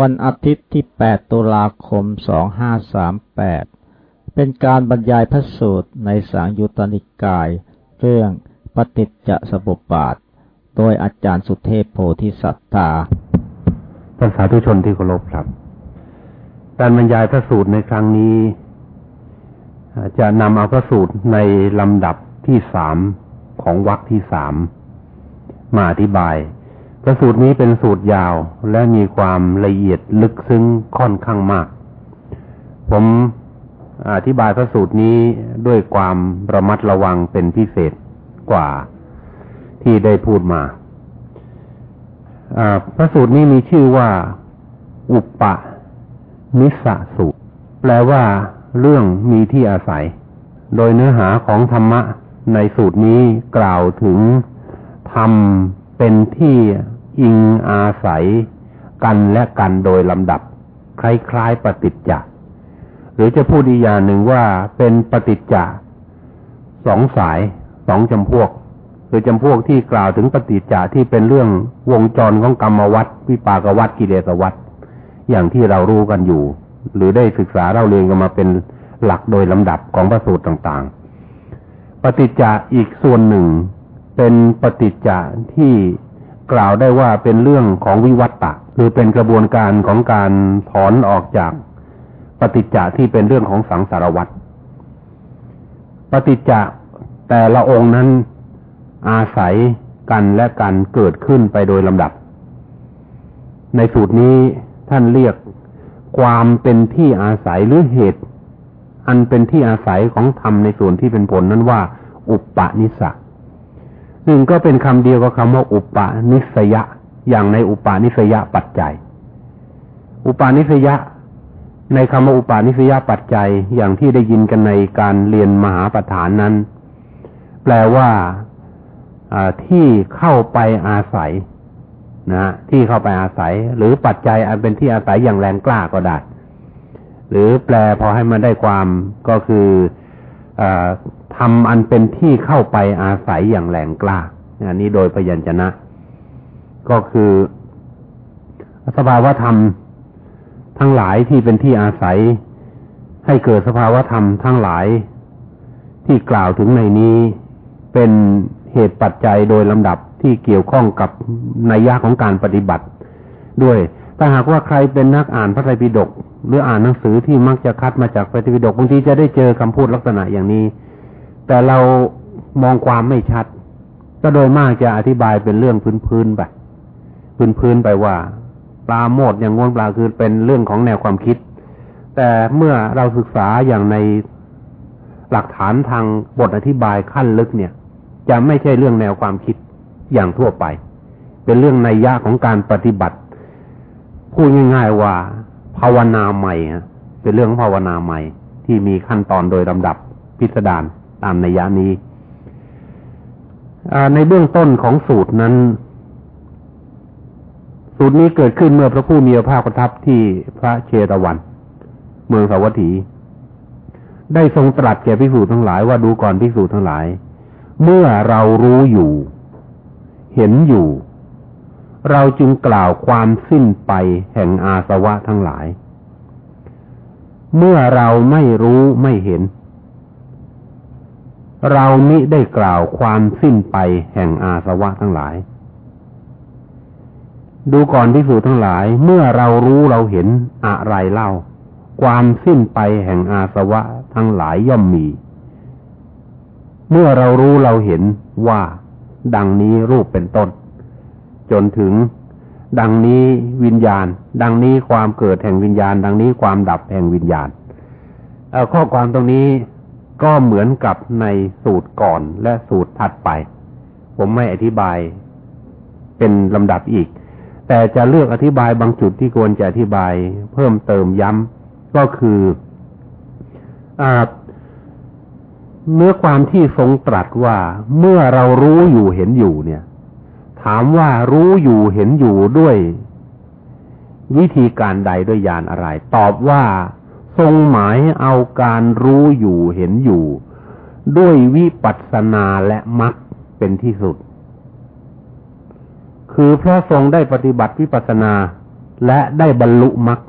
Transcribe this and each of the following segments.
วันอาทิตย์ที่ 8 ตุลาคม 2538 เป็นการบรรยายพระสูตรในสังยุตตนิกาย เรื่องปฏิจจสมุปบาท โดยอาจารย์สุเทพโพธิสัตตาท่านสาธุชนที่เคารพครับ การบรรยายพระสูตรในครั้งนี้ จะนำเอาพระสูตรในลำดับที่สามของวรรคที่สามมาอธิบาย พระสูตรนี้เป็นสูตรยาวและมีความละเอียดลึกซึ้งค่อนข้างมาก ผมอธิบายพระสูตรนี้ด้วยความระมัดระวังเป็นพิเศษกว่าที่ได้พูดมา พระสูตรนี้มีชื่อว่า อุปปะนิสสูตร แปลว่าเรื่องมีที่อาศัย โดยเนื้อหาของธรรมะในสูตรนี้กล่าวถึงธรรมเป็นที่ อิงอาศัยกันและกันโดยลำดับ คล้ายๆปฏิจจ์หรือจะพูดอีกอย่างหนึ่งว่าเป็นปฏิจจ์สองสายสองจำพวก คือจำพวกที่กล่าวถึงปฏิจจ์ที่เป็นเรื่องวงจรของกรรมวัฏวิปากวัฏกิเลสวัฏอย่างที่เรารู้กันอยู่ หรือได้ศึกษาเราเรียนกันมาเป็นหลักโดยลำดับของพระสูตรต่างๆ ปฏิจจ์อีกส่วนหนึ่งเป็นปฏิจจ์ที่ กล่าวได้ว่าเป็นเรื่องของวิวัตตะคือเป็นกระบวนการของการถอนออกจากปฏิจจะที่เป็นเรื่องของสังสารวัตรปฏิจจะแต่ละองค์นั้นอาศัยกันและกันเกิดขึ้นไปโดยลำดับ ในสูตรนี้ท่านเรียกความเป็นที่อาศัยหรือเหตุ อันเป็นที่อาศัยของธรรมในส่วนที่เป็นผลนั้นว่า อุปปนิสัก นึ่งก็เป็นคำเดียวกับคำว่าอุปาณิสยะ อย่างในอุปาณิสยะปัจจัย อุปาณิสยะ ในคำว่าอุปาณิสยะปัจจัยอย่างที่ได้ยินกันในการเรียนมหาประฐานนั้น แปลว่าที่เข้าไปอาศัยนะที่เข้าไปอาศัย หรือปัจจัยอันเป็นที่อาศัยอย่างแรงกล้าก็ได้ หรือแปลพอให้มันได้ความก็คืออ ทำอันเป็นที่เข้าไปอาศัยอย่างแรงกล้าอันนี้โดยพยัญชนะ ก็คือสภาวธรรม ทั้งหลายที่เป็นที่อาศัย ให้เกิดสภาวธรรมทั้งหลายที่กล่าวถึงในนี้เป็นเหตุปัจจัยโดยลำดับที่เกี่ยวข้องกับนัยยะของการปฏิบัติ ด้วยถ้าหากว่าใครเป็นนักอ่านพระไตรปิฎกหรืออ่านหนังสือที่มักจะคัดมาจากพระไตรปิฎกบางทีจะได้เจอคำพูดลักษณะอย่างนี้ แต่เรามองความไม่ชัด ก็โดยมากจะอธิบายเป็นเรื่องพื้นๆไปพื้นๆไปว่าปลาโมดอย่างงวนปลาคือเป็นเรื่องของแนวความคิด แต่เมื่อเราศึกษาอย่างในหลักฐานทางบทอธิบายขั้นลึกเนี่ย จะไม่ใช่เรื่องแนวความคิดอย่างทั่วไป เป็นเรื่องในยะของการปฏิบัติพูดง่ายๆว่า ภาวนาใหม่เป็นเรื่องภาวนาใหม่ที่มีขั้นตอนโดยลำดับพิสดาร ตามในยยะนี้ในเบื้องต้นของสูตรนั้น สูตรนี้เกิดขึ้นเมื่อพระผู้มีพระภาคประทับที่พระเชตวัน เมืองสาวัตถี ได้ทรงตรัสแก่พิสูจน์ทั้งหลายว่าดูก่อนพิสูจน์ทั้งหลาย เมื่อเรารู้อยู่ เห็นอยู่ เราจึงกล่าวความสิ้นไปแห่งอาสวะทั้งหลาย เมื่อเราไม่รู้ไม่เห็น เรามิได้กล่าวความสิ้นไปแห่งอาสวะทั้งหลาย ดูก่อนที่สูทั้งหลาย เมื่อเรารู้เราเห็นอะไรเล่า ความสิ้นไปแห่งอาสวะทั้งหลายย่อมมี เมื่อเรารู้เราเห็นว่า ดังนี้รูปเป็นต้น จนถึง ดังนี้วิญญาณ ดังนี้ความเกิดแห่งวิญญาณ ดังนี้ความดับแห่งวิญญาณข้อความตรงนี้ ก็เหมือนกับในสูตรก่อนและสูตรถัดไป ผมไม่อธิบายเป็นลำดับอีก แต่จะเลือกอธิบายบางจุดที่ควรจะอธิบายเพิ่มเติมย้ำก็คืออเนื้อความที่ทรงตรัสว่าเมื่อเรารู้อยู่เห็นอยู่เนี่ย ถามว่ารู้อยู่เห็นอยู่ด้วยวิธีการใดด้วยยานอะไร ตอบว่า ทรงหมายเอาการรู้อยู่เห็นอยู่ ด้วยวิปัสสนาและมรรคเป็นที่สุด คือพระทรงได้ปฏิบัติวิปัสสนาและได้บรรลุมรรค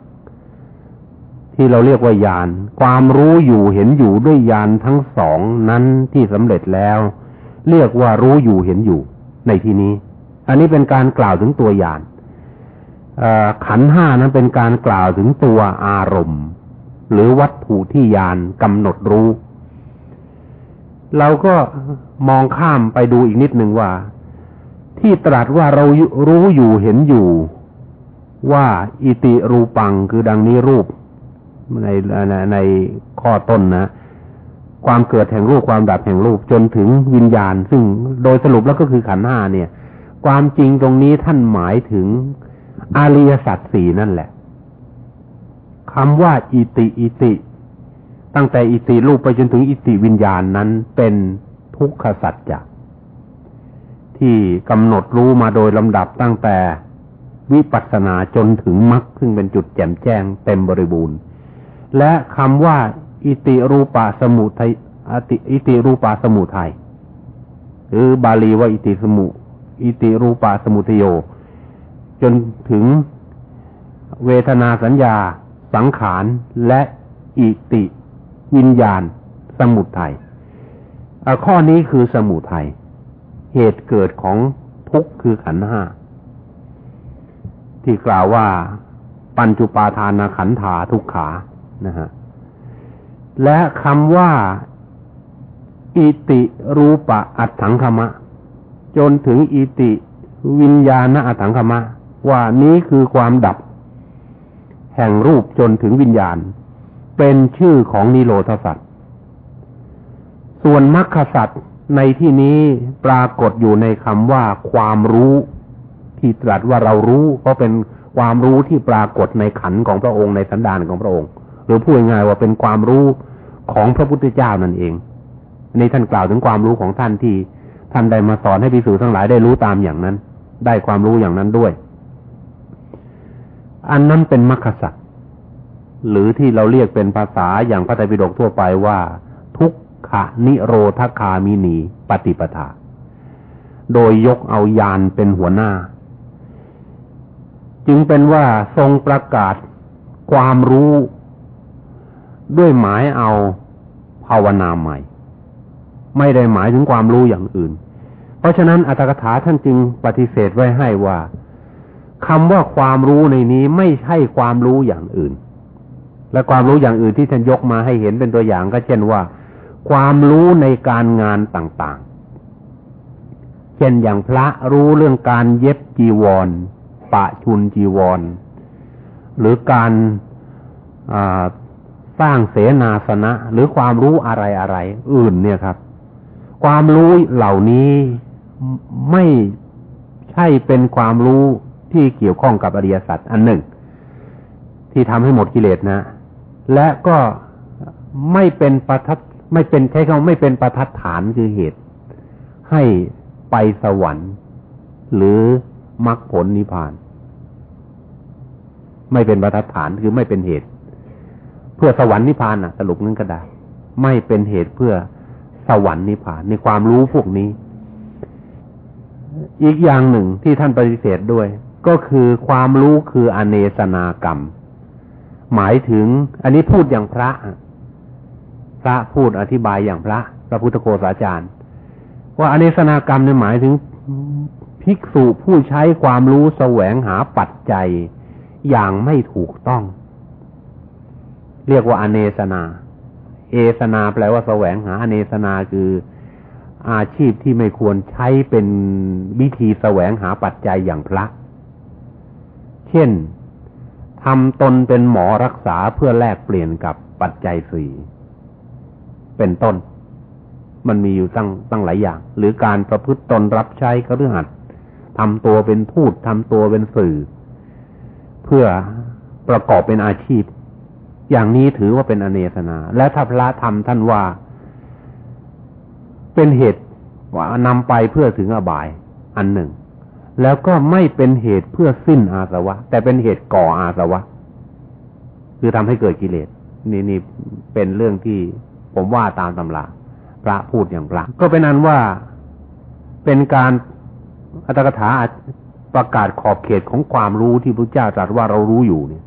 ที่เราเรียกว่าญาณความรู้อยู่เห็นอยู่ด้วยญาณทั้งสองนั้นที่สำเร็จแล้ว เรียกว่ารู้อยู่เห็นอยู่ ในที่นี้ อันนี้เป็นการกล่าวถึงตัวญาณขันห้านั้นเป็นการกล่าวถึงตัวอารมณ์ หรือวัตถุที่ญาณกำหนดรู้ เราก็มองข้ามไปดูอีกนิดหนึ่งว่า ที่ตรัสว่าเรารู้อยู่เห็นอยู่ ว่าอิติรูปังคือดังนี้รูปในในข้อต้นนะความเกิดแห่งรูปความดับแห่งรูปจนถึงวิญญาณ ซึ่งโดยสรุปแล้วก็คือขันห้าเนี่ย ความจริงตรงนี้ท่านหมายถึงอริยสัจสี่นั่นแหละ คำว่าอิติอิติ ตั้งแต่อิติรูปไปจนถึงอิติวิญญาณนั้นเป็นทุกขสัจจะที่กำหนดรู้มาโดยลำดับตั้งแต่วิปัสสนาจนถึงมรรคซึ่งเป็นจุดแจ่มแจ้งเต็มบริบูรณ์ และคำว่าอิติรูปาสมุทัยอิติรูปาสมุทัยหรือบาลีว่าอิติสมุ อิติรูปาสมุทโย จนถึงเวทนาสัญญา สังขารและอิติ วิญญาณ สมุทัยข้อนี้คือสมุทัยเหตุเกิดของทุกข์คือขันห้าที่กล่าวว่าปัญจุปาทานขันธาทุกขานะฮะและคำว่า อิติรูปะอัตถังคมะ จนถึงอิติวิญญาณอัตถังคมะ ว่านี้คือความดับ แห่งรูปจนถึงวิญญาณ เป็นชื่อของนิโรธสัตว์ส่วนมรรคสัตว์ในที่นี้ปรากฏอยู่ในคำว่าความรู้ ที่ตรัสว่าเรารู้เพราะเป็นความรู้ที่ปรากฏในขันของพระองค์ในสันดานของพระองค์ หรือพูดง่ายว่าเป็นความรู้ของพระพุทธเจ้านั่นเองในท่านกล่าวถึงความรู้ของท่านที่ท่านได้มาสอนให้พิสูจทั้งหลายได้รู้ตามอย่างนั้น ได้ความรู้อย่างนั้นด้วย อันนั้นเป็นมรรคสัตว์หรือที่เราเรียกเป็นภาษาอย่างพระไตรปิฎกทั่วไปว่า ทุกขะนิโรธคามินีปฏิปทา โดยยกเอายานเป็นหัวหน้า จึงเป็นว่าทรงประกาศความรู้ ด้วยหมายเอาภาวนาใหม่ ไม่ได้หมายถึงความรู้อย่างอื่น เพราะฉะนั้นอัตถกถาท่านจึงปฏิเสธไว้ให้ว่า คำว่าความรู้ในนี้ไม่ใช่ความรู้อย่างอื่น และความรู้อย่างอื่นที่ท่านยกมาให้เห็นเป็นตัวอย่างก็เช่นว่า ความรู้ในการงานต่างๆ เช่นอย่างพระรู้เรื่องการเย็บจีวร ปะชุนจีวร หรือการสร้างเสนาสนะ หรือความรู้อะไรอะไรอื่นเนี่ยครับ ความรู้เหล่านี้ไม่ใช่เป็นความรู้ ที่เกี่ยวข้องกับอริยสัจอันหนึ่ง ที่ทำให้หมดกิเลสนะ และก็ไม่เป็นประทัดไม่เป็นใช้คำไม่เป็นประทัดฐานคือเหตุ ให้ไปสวรรค์ หรือมรรคผลนิพพาน ไม่เป็นประทัดฐานคือไม่เป็นเหตุ เพื่อสวรรค์นิพพานอะสรุปนั้นก็ได้ ไม่เป็นเหตุเพื่อสวรรค์นิพพานในความรู้พวกนี้ อีกอย่างหนึ่งที่ท่านปฏิเสธด้วย ก็คือความรู้คืออเนสนากรรม หมายถึง อันนี้พูดอย่างพระ พระพูดอธิบายอย่างพระ พระพุทธโฆษาจารย์ ว่าอเนสนากรรมเนี่ยหมายถึงภิกษุผู้ใช้ความรู้แสวงหาปัจจัยอย่างไม่ถูกต้อง เรียกว่าอเนสนา เอสนาแปลว่าแสวงหาอเนสนาคืออาชีพที่ไม่ควรใช้เป็นวิธีแสวงหาปัจจัยอย่างพระ เช่นทำตนเป็นหมอรักษาเพื่อแลกเปลี่ยนกับปัจจัยสี่เป็นต้น มันมีอยู่ตั้งตั้งหลายอย่าง หรือการประพฤติตนรับใช้กระหัดทำตัวเป็นทูตทำตัวเป็นสื่อ เพื่อประกอบเป็นอาชีพ อย่างนี้ถือว่าเป็นอเนสนา และถ้าพระธรรมท่านว่า เป็นเหตุว่านำไปเพื่อถึงอบายอันหนึ่ง แล้วก็ไม่เป็นเหตุเพื่อสิ้นอาสวะ แต่เป็นเหตุก่ออาสวะ คือทำให้เกิดกิเลสนี่นี่เป็นเรื่องที่ผมว่าตามตำราพระพูดอย่างพระก็เป็นอันว่าเป็นการอัตถกถาประกาศขอบเขตของความรู้ที่พระเจ้าตรัสว่าเรารู้อยู่เนี่ย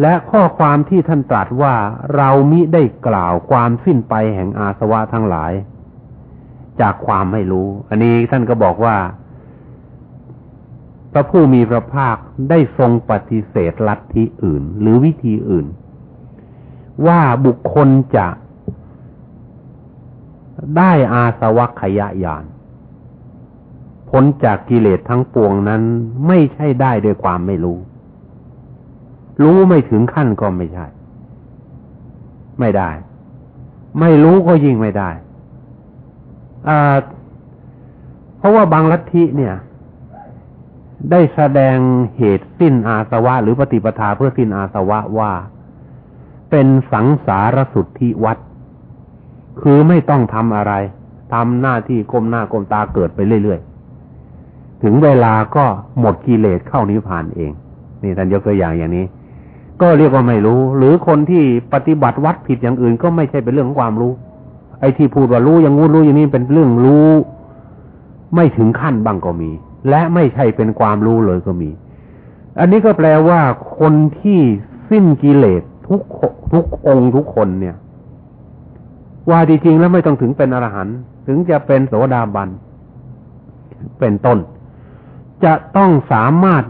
และข้อความที่ท่านตรัสว่าเรามิได้กล่าวความสิ้นไปแห่งอาสวะทั้งหลาย จากความไม่รู้ อันนี้ท่านก็บอกว่า พระผู้มีพระภาคได้ทรงปฏิเสธลัทธิอื่น หรือวิธีอื่น ว่าบุคคลจะได้อาสวัคยายานพ้นจากกิเลสทั้งปวงนั้น ไม่ใช่ได้ด้วยความไม่รู้ รู้ไม่ถึงขั้นก็ไม่ใช่ ไม่ได้ ไม่รู้ก็ยิ่งไม่ได้เพราะว่าบางลัทธิเนี่ย ได้แสดงเหตุสิ้นอาสวะ หรือปฏิปทาเพื่อสิ้นอาสวะว่า เป็นสังสารสุทธิวัดคือไม่ต้องทำอะไรทำหน้าที่ก้มหน้าก้มตาเกิดไปเรื่อยๆ ถึงเวลาก็หมดกิเลสเข้านิพพานเอง นี่ท่านยกตัวอย่างอย่างนี้ ก็เรียกว่าไม่รู้ หรือคนที่ปฏิบัติวัดผิดอย่างอื่น ก็ไม่ใช่เป็นเรื่องของความรู้ ไอ้ที่พูดว่ารู้อย่างงู้รู้อย่างนี้เป็นเรื่องรู้ ไม่ถึงขั้นบ้างก็มี และไม่ใช่เป็นความรู้เลยก็มี อันนี้ก็แปลว่าคนที่สิ้นกิเลสทุกทุกองค์ทุกคนเนี่ย ว่าจริงๆแล้วไม่ต้องถึงเป็นอรหันต์ถึงจะเป็นโสดาบัน เป็นต้น จะต้องสามารถ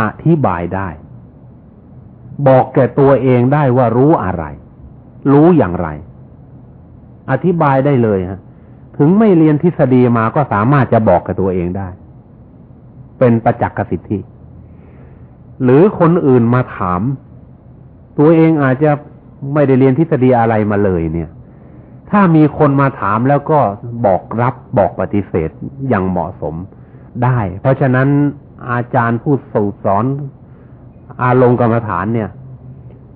อธิบายได้ บอกแก่ตัวเองได้ว่ารู้อะไร รู้อย่างไร อธิบายได้เลยฮะถึงไม่เรียนทฤษฎีมาก็สามารถจะบอกกับตัวเองได้ เป็นประจักษ์สิทธิ หรือคนอื่นมาถาม ตัวเองอาจจะไม่ได้เรียนทฤษฎีอะไรมาเลยเนี่ย ถ้ามีคนมาถามแล้วก็บอกรับบอกปฏิเสธอย่างเหมาะสมได้ เพราะฉะนั้นอาจารย์ผู้ส่สอนอารมณ์กรรมฐานเนี่ย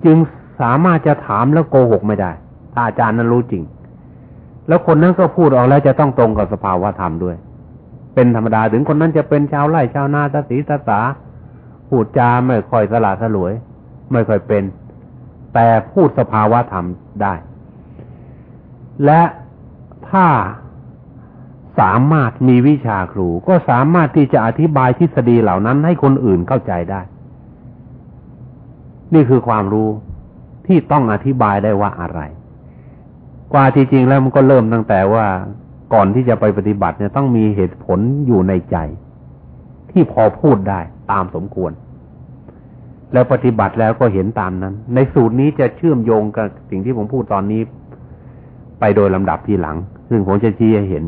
จึงสามารถจะถามแล้วโกหกไม่ได้ถ้าอาจารย์นั้นรู้จริง แล้วคนนั้นก็พูดออกแล้วจะต้องตรงกับสภาวะธรรมด้วย เป็นธรรมดาถึงคนนั้นจะเป็นชาวไร่ชาวนาตสีตาสาพูดจาไม่ค่อยสละสลวย ไม่ค่อยเป็น แต่พูดสภาวะธรรมได้ และถ้าสามารถมีวิชาครู ก็สามารถที่จะอธิบายทฤษฎีเหล่านั้นให้คนอื่นเข้าใจได้ นี่คือความรู้ที่ต้องอธิบายได้ว่าอะไร กว่าที่จริงแล้วมันก็เริ่มตั้งแต่ว่า ก่อนที่จะไปปฏิบัติเนี่ยต้องมีเหตุผลอยู่ในใจ ที่พอพูดได้ตามสมควร แล้วปฏิบัติแล้วก็เห็นตามนั้น ในสูตรนี้จะเชื่อมโยงกับสิ่งที่ผมพูดตอนนี้ ไปโดยลำดับทีหลัง ซึ่งผมจะชี้ให้เห็น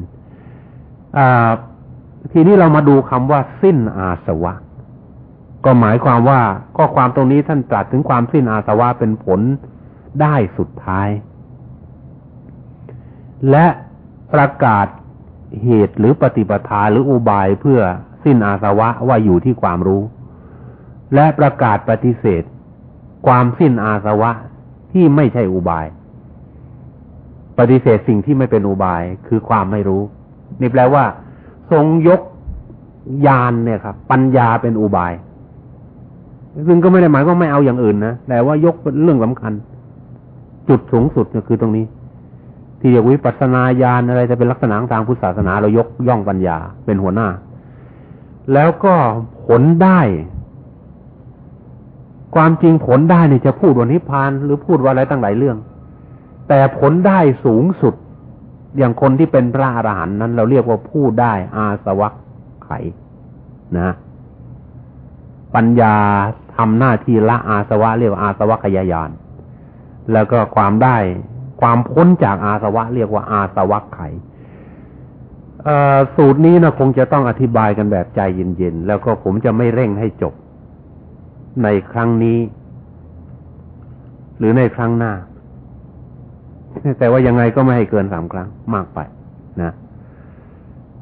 ทีนี้เรามาดูคำว่า สิ้นอาสวะ ก็หมายความว่าข้อความตรงนี้ท่านตรัสถึงความสิ้นอาสวะเป็นผลได้สุดท้าย และ ประกาศเหตุหรือปฏิปทาหรืออุบายเพื่อสิ้นอาสวะว่าอยู่ที่ความรู้ และประกาศปฏิเสธ ความสิ้นอาสวะที่ไม่ใช่อุบาย ปฏิเสธสิ่งที่ไม่เป็นอุบายคือความไม่รู้ นี่แปลว่า ทรงยกญาณเนี่ยครับ ปัญญาเป็นอุบาย ซึ่งก็ไม่ได้หมายว่าไม่เอาอย่างอื่นนะแต่ว่ายกเป็นเรื่องสำคัญ จุดสูงสุดก็คือตรงนี้ ที่เรียกวิปัสนาญาณอะไรจะเป็นลักษณะทางพุทธศาสนาเรายกย่องปัญญาเป็นหัวหน้า แล้วก็ผลได้ ความจริงผลได้เนี่ยจะพูดวันนิพพานหรือพูดว่าอะไรตั้งหลายเรื่อง แต่ผลได้สูงสุดอย่างคนที่เป็นพระอรหันต์นั้น เราเรียกว่าผู้ได้อาสวัคไขนะ ปัญญาทำหน้าที่ละอาสวะเรียกว่าอาสวัคยายาน แล้วก็ความได้ ความพ้นจากอาสวะ เรียกว่าอาสวัคไขสูตรนี้นะคงจะต้องอธิบายกันแบบใจเย็นๆ แล้วก็ผมจะไม่เร่งให้จบ ในครั้งนี้ หรือในครั้งหน้า แต่ว่ายังไงก็ไม่ให้เกินสามครั้งมากไปนะ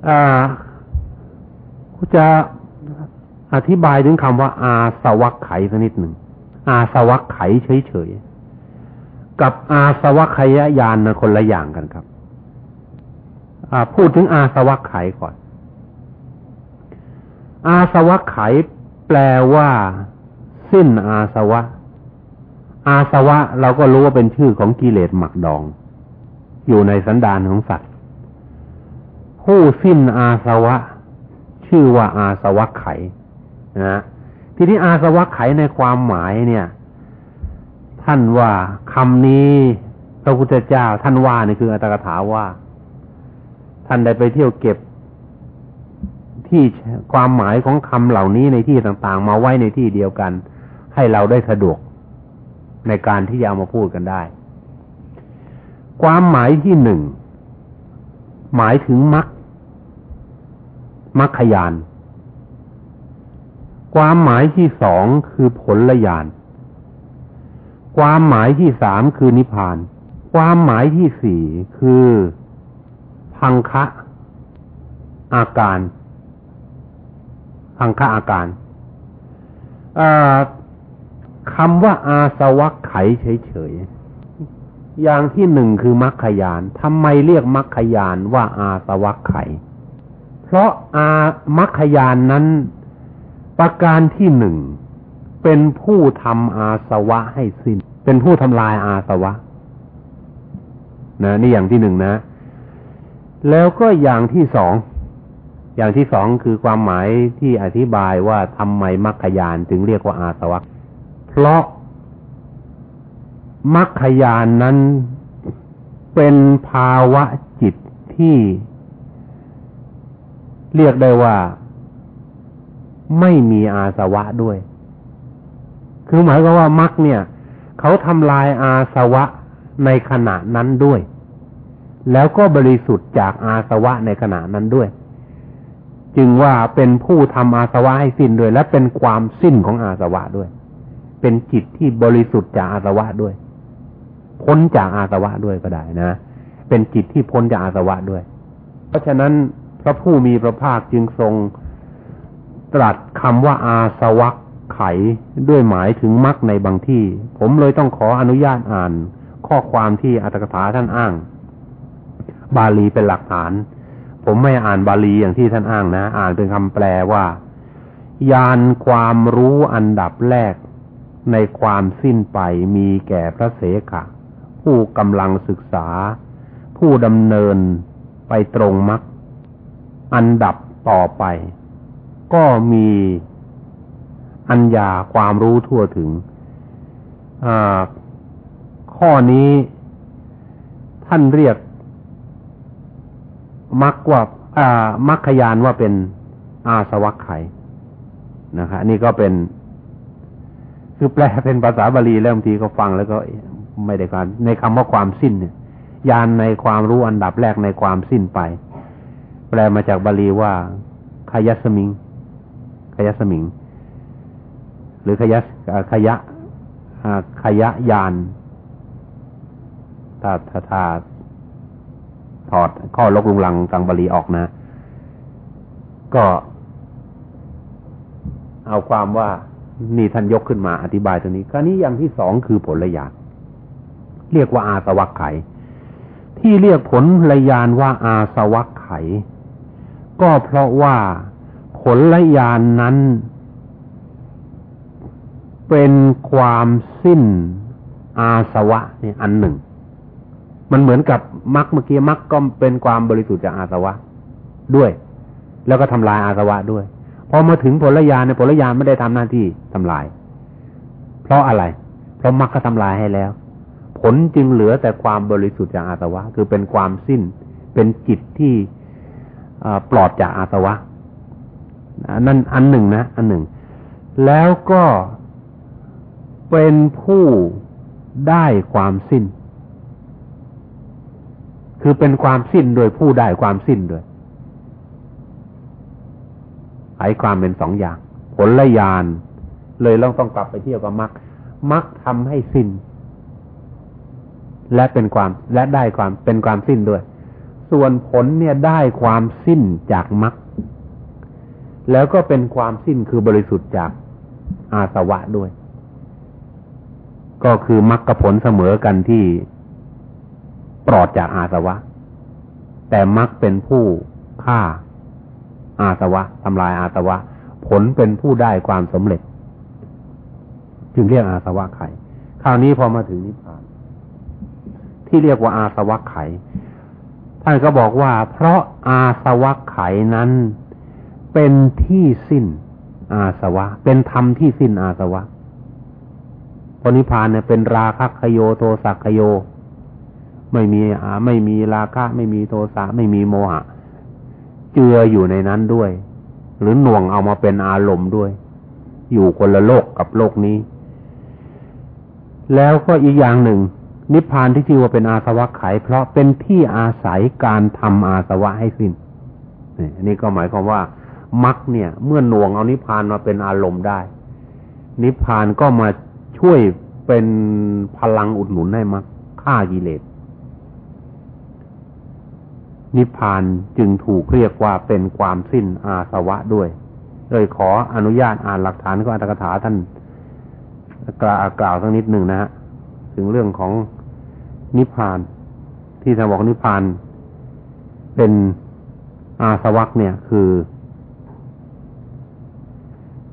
อ่าจะอธิบายถึงคำว่าอาสวัคไขสักนิดหนึ่งอาสวัคไขเฉยๆ กับอาสวัคไขยานนะคนละอย่างกันครับพูดถึงอาสวัคไขก่อน อาสวัคไขแปลว่า สิ้นอาสวะ อาสวะเราก็รู้ว่าเป็นชื่อของกิเลสหมักดอง อยู่ในสันดานของสัตว์ ผู้สิ้นอาสวะ ชื่อว่าอาสวัคไขนะทีนี้อาสวัคไขในความหมายเนี่ย ท่านว่าคำนี้พระพุทธเจ้าท่านว่านี่คืออัตถกถาว่า ท่านได้ไปเที่ยวเก็บที่ความหมายของคำเหล่านี้ในที่ต่างๆ มาไว้ในที่เดียวกัน ให้เราได้สะดวกในการที่จะเอามาพูดกันได้ ความหมายที่หนึ่งหมายถึงมรรคมรรคยาน ความหมายที่สองคือผลละยาน ความหมายที่สามคือนิพพาน ความหมายที่สี่คือพังคะอาการพังคะอาการคำว่าอาสวัคไขเฉยๆ อย่างที่หนึ่งคือมัคคยานทำไมเรียกมัคคยานว่าอาสวัคไข เพราะอามัคคยานนั้นประการที่หนึ่งเป็นผู้ทำอาสวะให้สิน้น เป็นผู้ทำลายอาสวะ นะ นี่อย่างที่หนึ่งนะ แล้วก็อย่างที่สอง อย่างที่สองคือความหมายที่อธิบายว่าทำไมมรรคยานถึงเรียกว่าอาสวะ เพราะมรรคยานนั้นเป็นภาวะจิตที่เรียกได้ว่าไม่มีอาสวะด้วย คือหมายก็ว่ามรรคเนี่ย เขาทำลายอาสวะในขณะนั้นด้วย แล้วก็บริสุทธิ์จากอาสวะในขณะนั้นด้วย จึงว่าเป็นผู้ทำอาสวะให้สิ้นด้วย และเป็นความสิ้นของอาสวะด้วย เป็นจิตที่บริสุทธิ์จากอาสวะด้วย พ้นจากอาสวะด้วยก็ได้นะ เป็นจิตที่พ้นจากอาสวะด้วย เพราะฉะนั้นพระผู้มีพระภาคจึงทรงตรัสคำว่าอาสวะ ไขด้วยหมายถึงมรรคในบางที่ ผมเลยต้องขออนุญาตอ่าน ข้อความที่อัตถกถาท่านอ้าง บาลีเป็นหลักฐาน ผมไม่อ่านบาลีอย่างที่ท่านอ้างนะ อ่านเป็นคำแปลว่า ยานความรู้อันดับแรกในความสิ้นไปมีแก่พระเสขะ ผู้กำลังศึกษา ผู้ดำเนินไปตรงมรรคอันดับต่อไป ก็มี อัญญาความรู้ทั่วถึง ข้อนี้ท่านเรียกมักว่ามักขยานว่าเป็นอาสวัคไขนะครับนี่ก็เป็น คือแปลเป็นภาษาบาลีแล้วบางทีก็ฟังแล้วก็ไม่ได้การในคำว่าความสิ้นเนี่ยยานในความรู้อันดับแรกในความสิ้นไป แปลมาจากบาลีว่าขยัสมิงขยัสมิง หรือขยัสขยะขยะยานถ้าถ้าถ้าถอดข้อลกลุงลังสังบาลีออกนะ ก็ เอาความว่านี่ท่านยกขึ้นมาอธิบายตรงนี้คราวนี้อย่างที่สองคือผลละยานเรียกว่าอาสวัคไข ที่เรียกผลละยานว่าอาสวัคไข ก็เพราะว่าผลละยานนั้น เป็นความสิ้นอาสวะนี่อันหนึ่ง มันเหมือนกับมรรคเมื่อกี้มรรคก็เป็นความบริสุทธิ์จากอาสวะด้วย แล้วก็ทำลายอาสวะด้วย พอมาถึงผลญาณในผลญาณไม่ได้ทำหน้าที่ทำลาย เพราะอะไร เพราะมรรคก็ทำลายให้แล้ว ผลจึงเหลือแต่ความบริสุทธิ์จากอาสวะ คือเป็นความสิ้น เป็นจิตที่ปลอดจากอาสวะนั่นอันหนึ่งนะ อันหนึ่ง แล้วก็ เป็นผู้ได้ความสิ้น คือเป็นความสิ้นโดยผู้ได้ความสิ้นด้วยไอ้ความเป็นสองอย่าง ผลละยาน เลยเราต้องกลับไปเที่ยวกับมรรคมรรคทำให้สิ้น และเป็นความและได้ความเป็นความสิ้นด้วย ส่วนผลเนี่ยได้ความสิ้นจากมรรคแล้วก็เป็นความสิ้นคือบริสุทธิ์จากอาสวะด้วย ก็คือมรรคผลเสมอกันที่ปลอดจากอาสวะ แต่มักเป็นผู้ฆ่าอาสวะทำลายอาสวะ ผลเป็นผู้ได้ความสำเร็จ จึงเรียกอาสวะไขคราวนี้พอมาถึงนิพพาน ที่เรียกว่าอาสวะไขท่านก็บอกว่า เพราะอาสวะไขนั้นเป็นที่สิ้นอาสวะ เป็นธรรมที่สิ้นอาสวะ พนิพานเนี่ยเป็นราคะคโยโทสักคโย ไม่มีอาไม่มีราคะ ไม่มีโทสะไม่มีโมหะ เจืออยู่ในนั้นด้วย หรือหน่วงเอามาเป็นอารมณ์ด้วย อยู่คนละโลกกับโลกนี้ แล้วก็อีกอย่างหนึ่ง นิพพานที่ชื่อว่าเป็นอาสวะไข เพราะเป็นที่อาศัยการทำอาสวะให้สิ้นนี่อันนี้ก็หมายความว่ามักเนี่ย เมื่อหน่วงเอานิพพานมาเป็นอารมณ์ได้ นิพพานก็มา ช่วยเป็นพลังอุดหนุนให้มักฆ่ากิเลส นิพพานจึงถูกเรียกว่าเป็นความสิ้นอาสวะด้วย โดยขออนุญาตอ่านหลักฐานของอัตถกถาท่านกล่าวกล่าวสักนิดหนึ่งนะฮะถึงเรื่องของนิพพาน ที่ท่านบอกนิพพาน เป็นอาสวัคเนี่ยคือ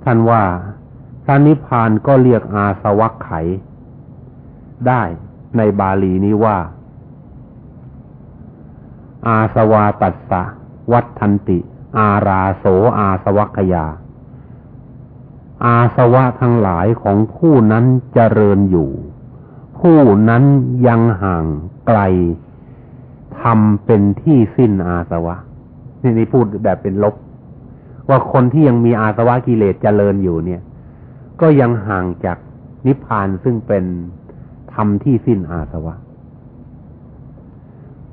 ท่านว่า พระนิพพานก็เรียกอาสวัคไข ได้ในบาลีนี้ว่า อาสวาตัสสะ วัฏทันติ อาราโสอาสวัคยา อาสวะทั้งหลายของผู้นั้นเจริญอยู่ ผู้นั้นยังห่างไกลทำเป็นที่สิ้นอาสวะ นี่นี่พูดแบบเป็นลบ ว่าคนที่ยังมีอาสวะกิเลสเจริญอยู่เนี่ย ก็ยังห่างจากนิพพานซึ่งเป็นธรรมที่สิ้นอาสวะ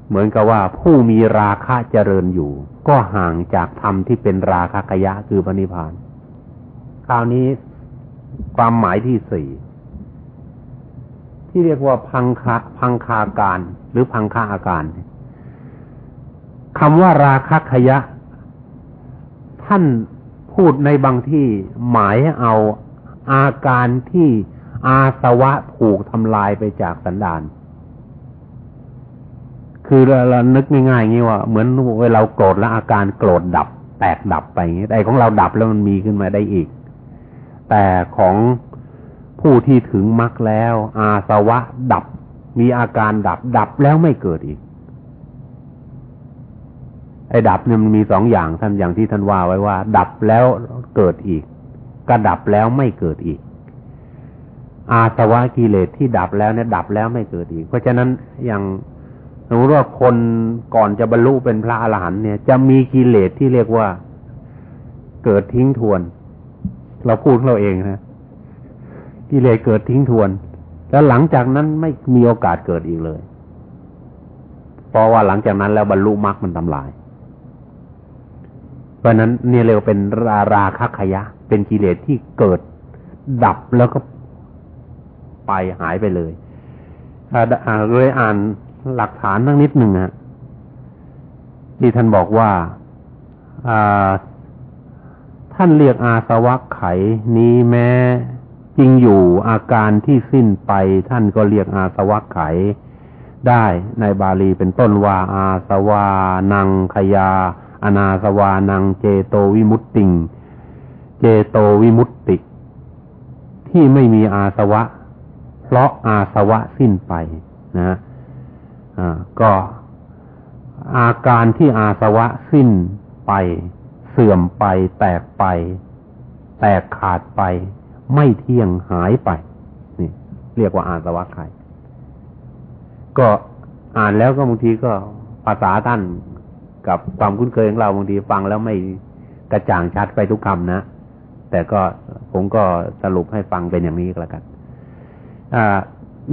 เหมือนกับว่าผู้มีราคะเจริญอยู่ ก็ห่างจากธรรมที่เป็นราคะกยะคือพระนิพพาน คราวนี้ความหมายที่สี่ที่เรียกว่าพังคาพังคาการ หรือพังคาอาการคำว่าราคะขยะ ท่านพูดในบางที่หมายเอา อาการที่อาสวะถูกทำลายไปจากสันดานคือเรานึกง่ายๆงี้ว่าเหมือนเวลาโกรธแล้วอาการโกรธดับ แตกดับไปอย่างนี้แต่ของเราดับแล้วมันมีขึ้นมาได้อีก แต่ของผู้ที่ถึงมรรคแล้ว อาสวะดับ มีอาการดับ ดับแล้วไม่เกิดอีก ไอ้ดับเนี่ยมันมีสองอย่างท่านอย่างที่ท่านว่าไว้ว่า ดับแล้วเกิดอีก กระดับแล้วไม่เกิดอีก อาสวะกิเลสที่ดับแล้วเนี่ยดับแล้วไม่เกิดอีก เพราะฉะนั้นอย่างสมมติว่าคนก่อนจะบรรลุเป็นพระอรหันต์เนี่ย จะมีกิเลสที่เรียกว่าเกิดทิ้งทวน เราพูดเราเองนะกิเลสเกิดทิ้งทวน แล้วหลังจากนั้นไม่มีโอกาสเกิดอีกเลย เพราะว่าหลังจากนั้นแล้วบรรลุมรรคมันทำลาย เพราะนั้นเนี่ยเรียกเป็นราราคขยะ เป็นกิเลสที่เกิดดับแล้วก็ไปหายไปเลยอ่าเลยอ่านหลักฐานทั้งนิดหนึ่งฮะที่ท่านบอกว่าท่านเรียกอาสวะไขนี้แม้จริงอยู่อาการที่สิ้นไป ท่านก็เรียกอาสวะไขได้ในบาลีเป็นต้นว่าอาสวานังขยา อนาสวานังเจโตวิมุตติง เจโตวิมุตติ ที่ไม่มีอาสวะ เพราะอาสวะสิ้นไปนะอ่าก็อาการที่อาสวะสิ้นไป เสื่อมไป แตกไป แตกขาดไป ไม่เที่ยงหายไป นี่ เรียกว่าอาสวะไขก็อ่านแล้วก็บางทีก็ภาษาท่านกับความคุ้นเคยของเราบางทีฟังแล้วไม่กระจ่างชัดไปทุกคำนะ แต่ก็ผมก็สรุปให้ฟังเป็นอย่างนี้ก็แล้วกันอ่า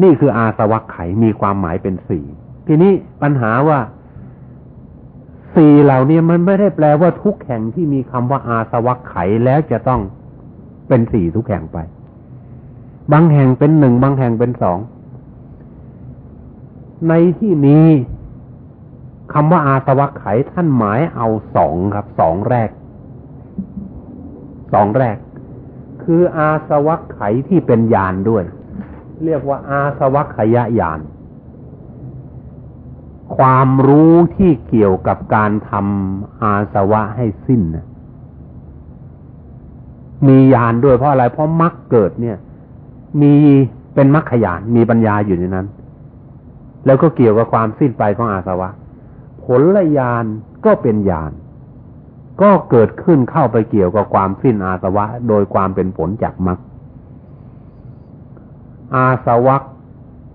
นี่คืออาสวัคไขมีความหมายเป็นสี่ทีนี้ปัญหาว่าสี่เหล่านี้มันไม่ได้แปลว่าทุกแห่งที่มีคำว่าอาสวัคไขแล้วจะต้องเป็นสี่ทุกแห่งไป บางแห่งเป็นหนึ่งบางแห่งเป็นสองในที่นี้คำว่าอาสวัคไขท่านหมายเอาสองครับสองแรก สองแรก คืออาสวัคไขที่เป็นญาณด้วย เรียกว่าอาสวัคขยญาณความรู้ที่เกี่ยวกับการทำอาสวะให้สิ้น มีญาณด้วยเพราะอะไร เพราะมรรคเกิดเนี่ย มีเป็นมรรคขยานมีปัญญาอยู่ในนั้น แล้วก็เกี่ยวกับความสิ้นไปของอาสวะ ผลญาณก็เป็นญาณ ก็เกิดขึ้นเข้าไปเกี่ยวกับความสิ้นอาสวะ โดยความเป็นผลจากมรรคอาสวะ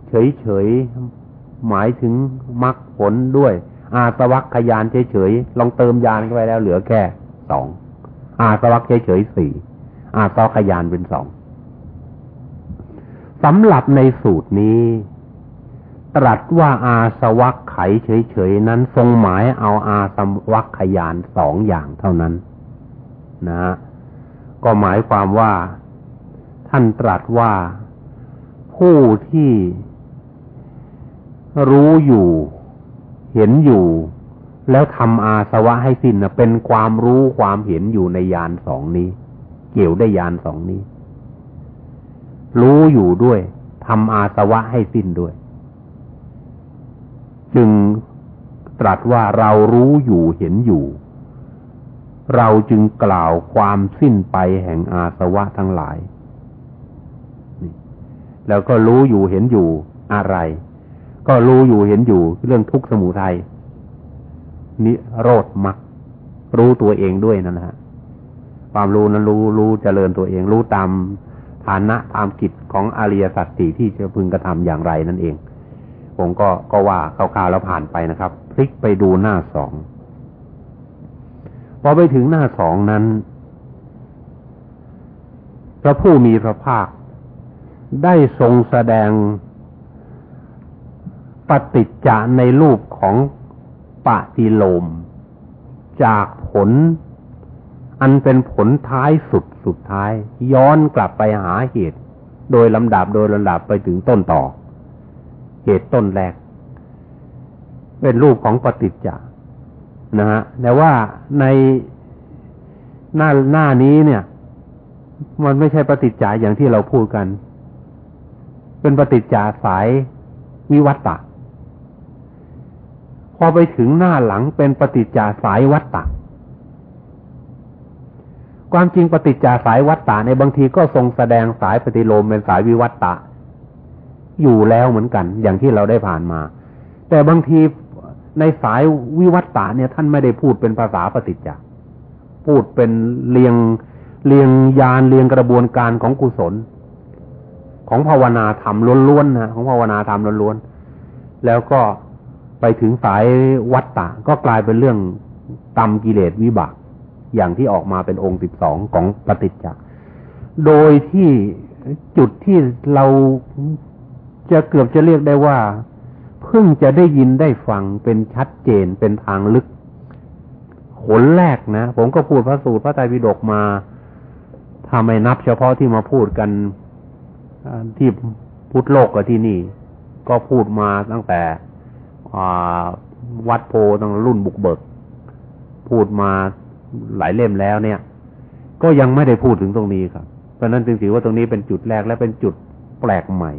เฉยๆหมายถึงมรรคผลด้วย อาสวัคขยานเฉยๆลองเติมยานเข้าไปแล้วเหลือแค่สองอาสวัคเฉยๆสี่อาสวัคขยานเป็นสองสำหรับในสูตรนี้ ตรัสว่าอาสวัคไขเฉยๆนั้น ทรงหมายเอาอาสวัคขยานสองอย่างเท่านั้นนะก็หมายความว่า ท่านตรัสว่าผู้ที่รู้อยู่ เห็นอยู่ แล้วทำอาสวะให้สิ้นนะเป็นความรู้ความเห็นอยู่ในยานสองนี้ เกี่ยวได้ยานสองนี้ รู้อยู่ด้วยทำอาสวะให้สิ้นด้วย จึงตรัสว่าเรารู้อยู่เห็นอยู่ เราจึงกล่าวความสิ้นไปแห่งอาสวะทั้งหลายแล้วก็รู้อยู่เห็นอยู่อะไร ก็รู้อยู่เห็นอยู่เรื่องทุกข์สมุทัยนิโรธมักรู้ตัวเองด้วยนั่นแหละความรู้นั้นรู้รู้เจริญตัวเอง รู้ตามฐานะตามกิจของอริยสัจสี่ที่จะพึงกระทำอย่างไรนั่นเอง ผมก็ก็ว่าคร่าวๆแล้วผ่านไปนะครับ พลิกไปดูหน้าสองพอไปถึงหน้าสองนั้น พระผู้มีพระภาค ได้ทรงแสดงปฏิจจะในรูปของปฏิโลม จากผล อันเป็นผลท้ายสุดสุดท้าย ย้อนกลับไปหาเหตุ โดยลำดับโดยลำดับไปถึงต้นต่อ เหตุต้นแรก เป็นรูปของปฏิจจานะฮะแต่ว่าในหน้าหน้านี้เนี่ย มันไม่ใช่ปฏิจจาอย่างที่เราพูดกัน เป็นปฏิจจาสายวิวัตตะพอไปถึงหน้าหลังเป็นปฏิจจาสายวัตตะความจริงปฏิจจาสายวัตตะในบางทีก็ทรงแสดงสายปฏิโลมเป็นสายวิวัตตะ อยู่แล้วเหมือนกัน อย่างที่เราได้ผ่านมา แต่บางทีในสายวิวัตตะเนี่ย ท่านไม่ได้พูดเป็นภาษาปฏิจจาพูดเป็นเรียงเรียงยานเรียงกระบวนการของกุศล ของภาวนาธรรมล้วนๆนะของภาวนาธรรมล้วนๆแล้วก็ไปถึงสายวัตตะก็กลายเป็นเรื่องตำกิเลสวิบาก อย่างที่ออกมาเป็นองค์สิบสองของปฏิจจ์โดยที่จุดที่เรา จะเกือบจะเรียกได้ว่า เพิ่งจะได้ยินได้ฟังเป็นชัดเจนเป็นทางลึกขนแรกนะ ผมก็พูดพระสูตรพระไตรปิฎกมาทำไมนับเฉพาะที่มาพูดกันที่พุทธโลกกับที่นี่ ก็พูดมาตั้งแต่วัดโพตั้งรุ่นบุกเบิก พูดมาหลายเล่มแล้วเนี่ย ก็ยังไม่ได้พูดถึงตรงนี้ครับเพราะนั้นจึงถือว่าตรงนี้เป็นจุดแรกและเป็นจุดแปลกใหม่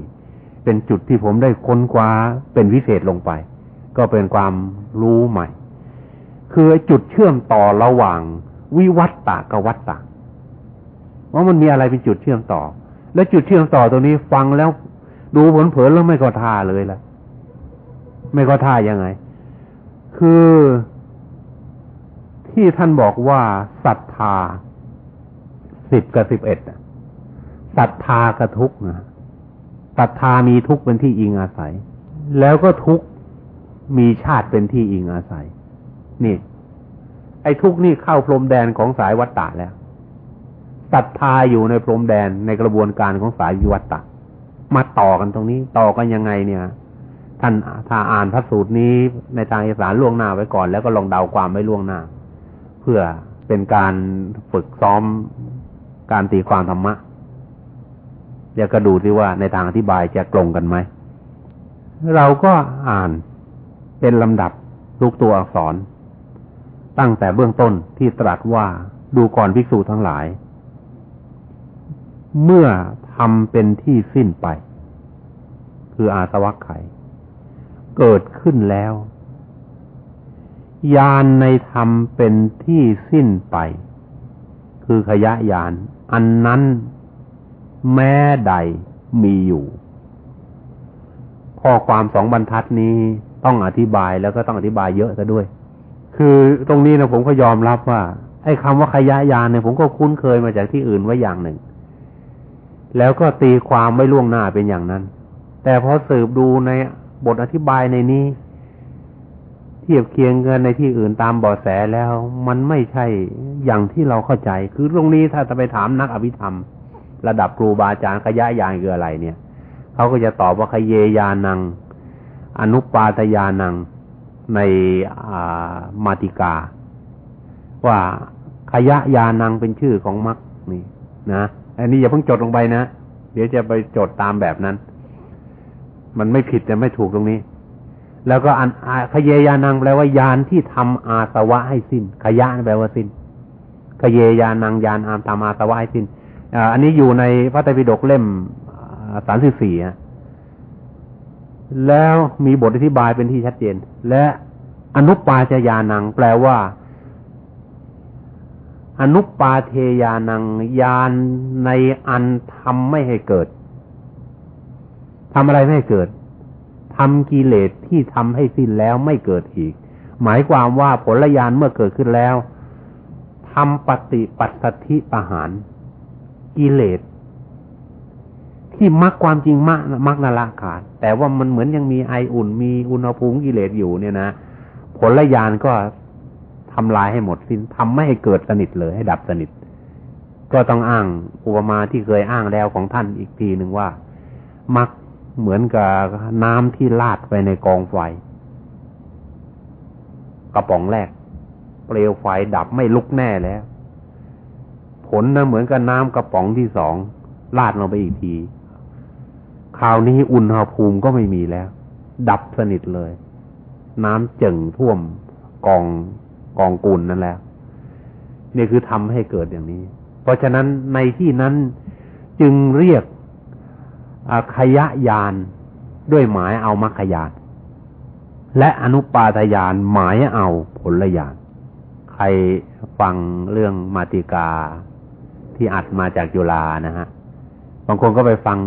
เป็นจุดที่ผมได้ค้นคว้าเป็นวิเศษลงไป ก็เป็นความรู้ใหม่ คือจุดเชื่อมต่อระหว่างวิวัตตะกับวัตตะว่ามันมีอะไรเป็นจุดเชื่อมต่อ และจุดเชื่อมต่อตรงนี้ฟังแล้วดูผลเผินแล้วไม่ก็ท่าเลยล่ะ ไม่ก็ท่ายังไง คือที่ท่านบอกว่าศรัทธาสิบกับสิบเอ็ดศรัทธากับทุกนะ ศรัทธามีทุกเป็นที่อิงอาศัย แล้วก็ทุกมีชาติเป็นที่อิงอาศัย นี่ ไอ้ทุกนี่เข้าพรมแดนของสายวัตตะแล้วศรัทธาอยู่ในพรมแดนในกระบวนการของสายวิวัตตะ มาต่อกันตรงนี้ ต่อกันยังไงเนี่ย ท่านถ้าอ่านพระสูตรนี้ในทางเอกสารล่วงหน้าไว้ก่อน แล้วก็ลองเดาความไว้ล่วงหน้า เพื่อเป็นการฝึกซ้อมการตีความธรรมะ เดี๋ยวก็ดูที่ว่าในทางอธิบายจะตรงกันไหม เราก็อ่านเป็นลำดับลูกตัวอักษร ตั้งแต่เบื้องต้นที่ตรัสว่าดูก่อนภิกษุทั้งหลาย เมื่อทำเป็นที่สิ้นไป คืออาสวัคไข เกิดขึ้นแล้วยานในธรรมเป็นที่สิ้นไป คือขยะยาน อันนั้น แม้ใดมีอยู่ ข้อความสองบรรทัดนี้ต้องอธิบายแล้วก็ต้องอธิบายเยอะซะด้วย คือตรงนี้นะผมก็ยอมรับว่า ไอ้คำว่าขยะยานเนี่ยผมก็คุ้นเคยมาจากที่อื่นไว้อย่างหนึ่ง แล้วก็ตีความไม่ล่วงหน้าเป็นอย่างนั้น แต่พอสืบดูในบทอธิบายในนี้ เทียบเคียงกันในที่อื่นตามบอแสแล้ว มันไม่ใช่อย่างที่เราเข้าใจ คือตรงนี้ถ้าจะไปถามนักอภิธรรม ระดับครูบาอาจารย์ขยะยานคืออะไรเนี่ยเขาก็จะตอบว่าขเยยานัง อนุปาตยานังในมาติกา ว่าขยะยานังเป็นชื่อของมรรคนี่นะอันนี้อย่าเพิ่งจดลงไปนะ เดี๋ยวจะไปจดตามแบบนั้น มันไม่ผิดแต่ไม่ถูกตรงนี้ แล้วก็อันขเยยานังแปลว่ายานที่ทำอาสวะให้สิ้น ขยะแปลว่าสิ้นขเยยานังยานอามทำอาสวะให้สิ้น อันนี้อยู่ในพระไตรปิฎกเล่มสามสิบสี่แล้วมีบทอธิบายเป็นที่ชัดเจน และอนุปาจยานัง แปลว่า อนุปาเทยานังยานในอันทำไม่ให้เกิดทำอะไรไม่ให้เกิดทำกิเลสที่ทำให้สิ้นแล้วไม่เกิดอีก หมายความว่าผลยานเมื่อเกิดขึ้นแล้วทำปฏิปัสสธิประหาร กิเลสที่มักความจริงมักมักนาละขาด แต่ว่ามันเหมือนยังมีไออุ่น มีอุณหภูมิกิเลสอยู่เนี่ยนะผลละยานก็ทำลายให้หมดสิน้นทำไม่ให้เกิดสนิทเลยให้ดับสนิท ก็ต้องอ้างอุปมาที่เคยอ้างแล้วของท่านอีกทีหนึ่งว่า มักเหมือนกับน้ำที่ลาดไปในกองไฟ กระป๋องแรก เปลวไฟดับไม่ลุกแน่แล้ว ลนะเหมือนกับน้ำกระป๋องที่สองลาดลงไปอีกที คราวนี้อุณหภูมิก็ไม่มีแล้ว ดับสนิทเลย น้ำจึงท่วมกองกองกุลนั่นแล้วนี่คือทำให้เกิดอย่างนี้ เพราะฉะนั้นในที่นั้นจึงเรียกขยะยานด้วยหมายเอามัคคยาน และอนุปาทยานหมายเอาผลยาน ใครฟังเรื่องมาติกา ที่อัดมาจากจุฬานะฮะ บางคนก็ไปฟัง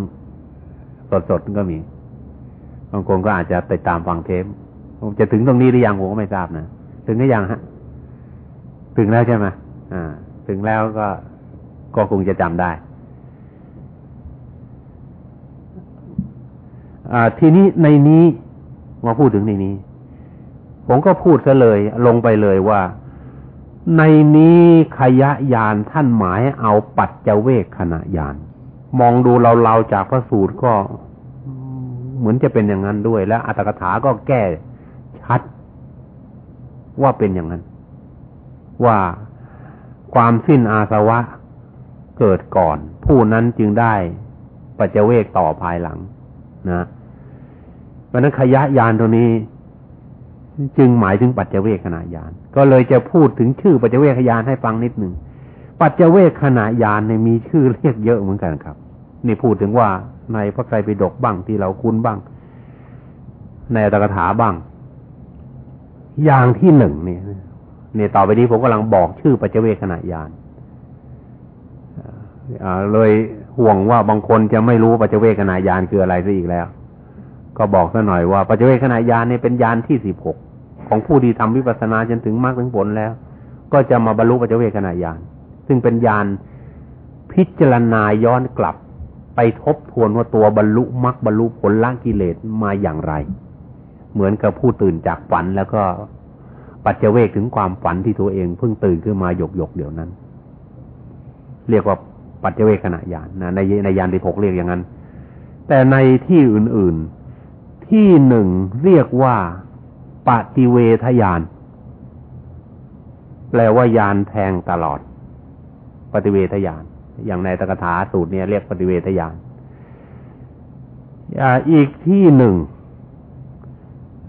สดๆก็มี บางคนก็อาจจะติดตามฟังเทปผมจะถึงตรงนี้หรือยังผมก็ไม่ทราบนะ ถึงหรือยังฮะ ถึงแล้วใช่ไหมอ่า ถึงแล้วก็ก็คงจะจำได้อ่าทีนี้ในนี้มาพูดถึงในนี้ ผมก็พูดซะเลย ลงไปเลยว่า ในนี้ขยะยานท่านหมายเอาปัจเจเวกขณะยาน มองดูเราๆจากพระสูตรก็เหมือนจะเป็นอย่างนั้นด้วย และอัตถกถาก็แก้ชัด ว่าเป็นอย่างนั้น ว่าความสิ้นอาสวะเกิดก่อน ผู้นั้นจึงได้ปัจเจเวกต่อภายหลัง นะเพราะนั้นขยะยานตัวนี้ จึงหมายถึงปัจเจเวกขณะยาน ก็เลยจะพูดถึงชื่อปัจเจเวกขยานให้ฟังนิดหนึ่ง ปัจเจเวคขณะยานเนี่ยมีชื่อเรียกเยอะเหมือนกันครับ นี่พูดถึงว่าในพระไตรปิฎกบ้างที่เราคุ้นบ้าง ในตกถาบ้าง อย่างที่หนึ่งเนี่ยเนี่ยต่อไปนี้ผมกำลังบอกชื่อปัจเจเวคขณะยานเลยห่วงว่าบางคนจะไม่รู้ปัจเจเวคขณะยานคืออะไรซะอีกแล้ว ก็บอกซะหน่อยว่าปัจเจเวคขณะยานเนี่ยเป็นยานที่สิบหก ของผู้ที่ทำวิปัสสนาจนถึงมรรคถึงผลแล้ว ก็จะมาบรรลุปัจเจเวขณะยานซึ่งเป็นญาณพิจารณาย้อนกลับ ไปทบทวนว่าตัวบรรลุมรรคบรรลุผลละกิเลสมาอย่างไร เหมือนกับผู้ตื่นจากฝันแล้วก็ปัจเจเวกถึงความฝันที่ตัวเองเพิ่งตื่นขึ้นมาหยกหยกเดี๋ยวนั้น เรียกว่าปัจเจเวกขณะญาณนะในในยานที่หกเรียกอย่างนั้น แต่ในที่อื่น ๆที่หนึ่งเรียกว่า ปฏิเวทยานแปลว่ายานแทงตลอด ปฏิเวทญาณอย่างในตกถาสูตรเนี่ยเรียกปฏิเวทญาณอีกที่หนึ่ง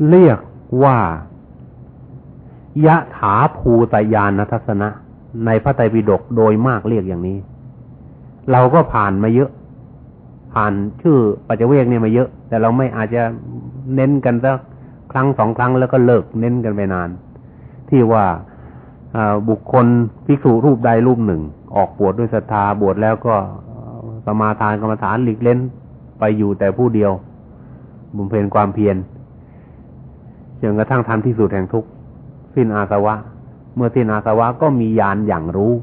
เรียกว่ายะถาภูตยานนัทสนะ ในพระไตรปิฎกโดยมากเรียกอย่างนี้ เราก็ผ่านมาเยอะ ผ่านชื่อปัจเจเวกเนี่ยมาเยอะ แต่เราไม่อาจจะเน้นกันสัก รั้งสองครั้งแล้วก็เลิกเน้นกันไปนาน ที่ว่าบุคคลภิกษุรูปใดรูปหนึ่ง ออกบวชดด้วยศรัทธาบวชแล้วก็สมาทานกรรมฐานหลีกเล่นไปอยู่แต่ผู้เดียวบุญเพนความเพียรจนกระทั่งทำที่สุดแห่งทุกข์สิ้นอาสวะ เมื่อสิ้นอาสวะก็มีญาณอย่างรู้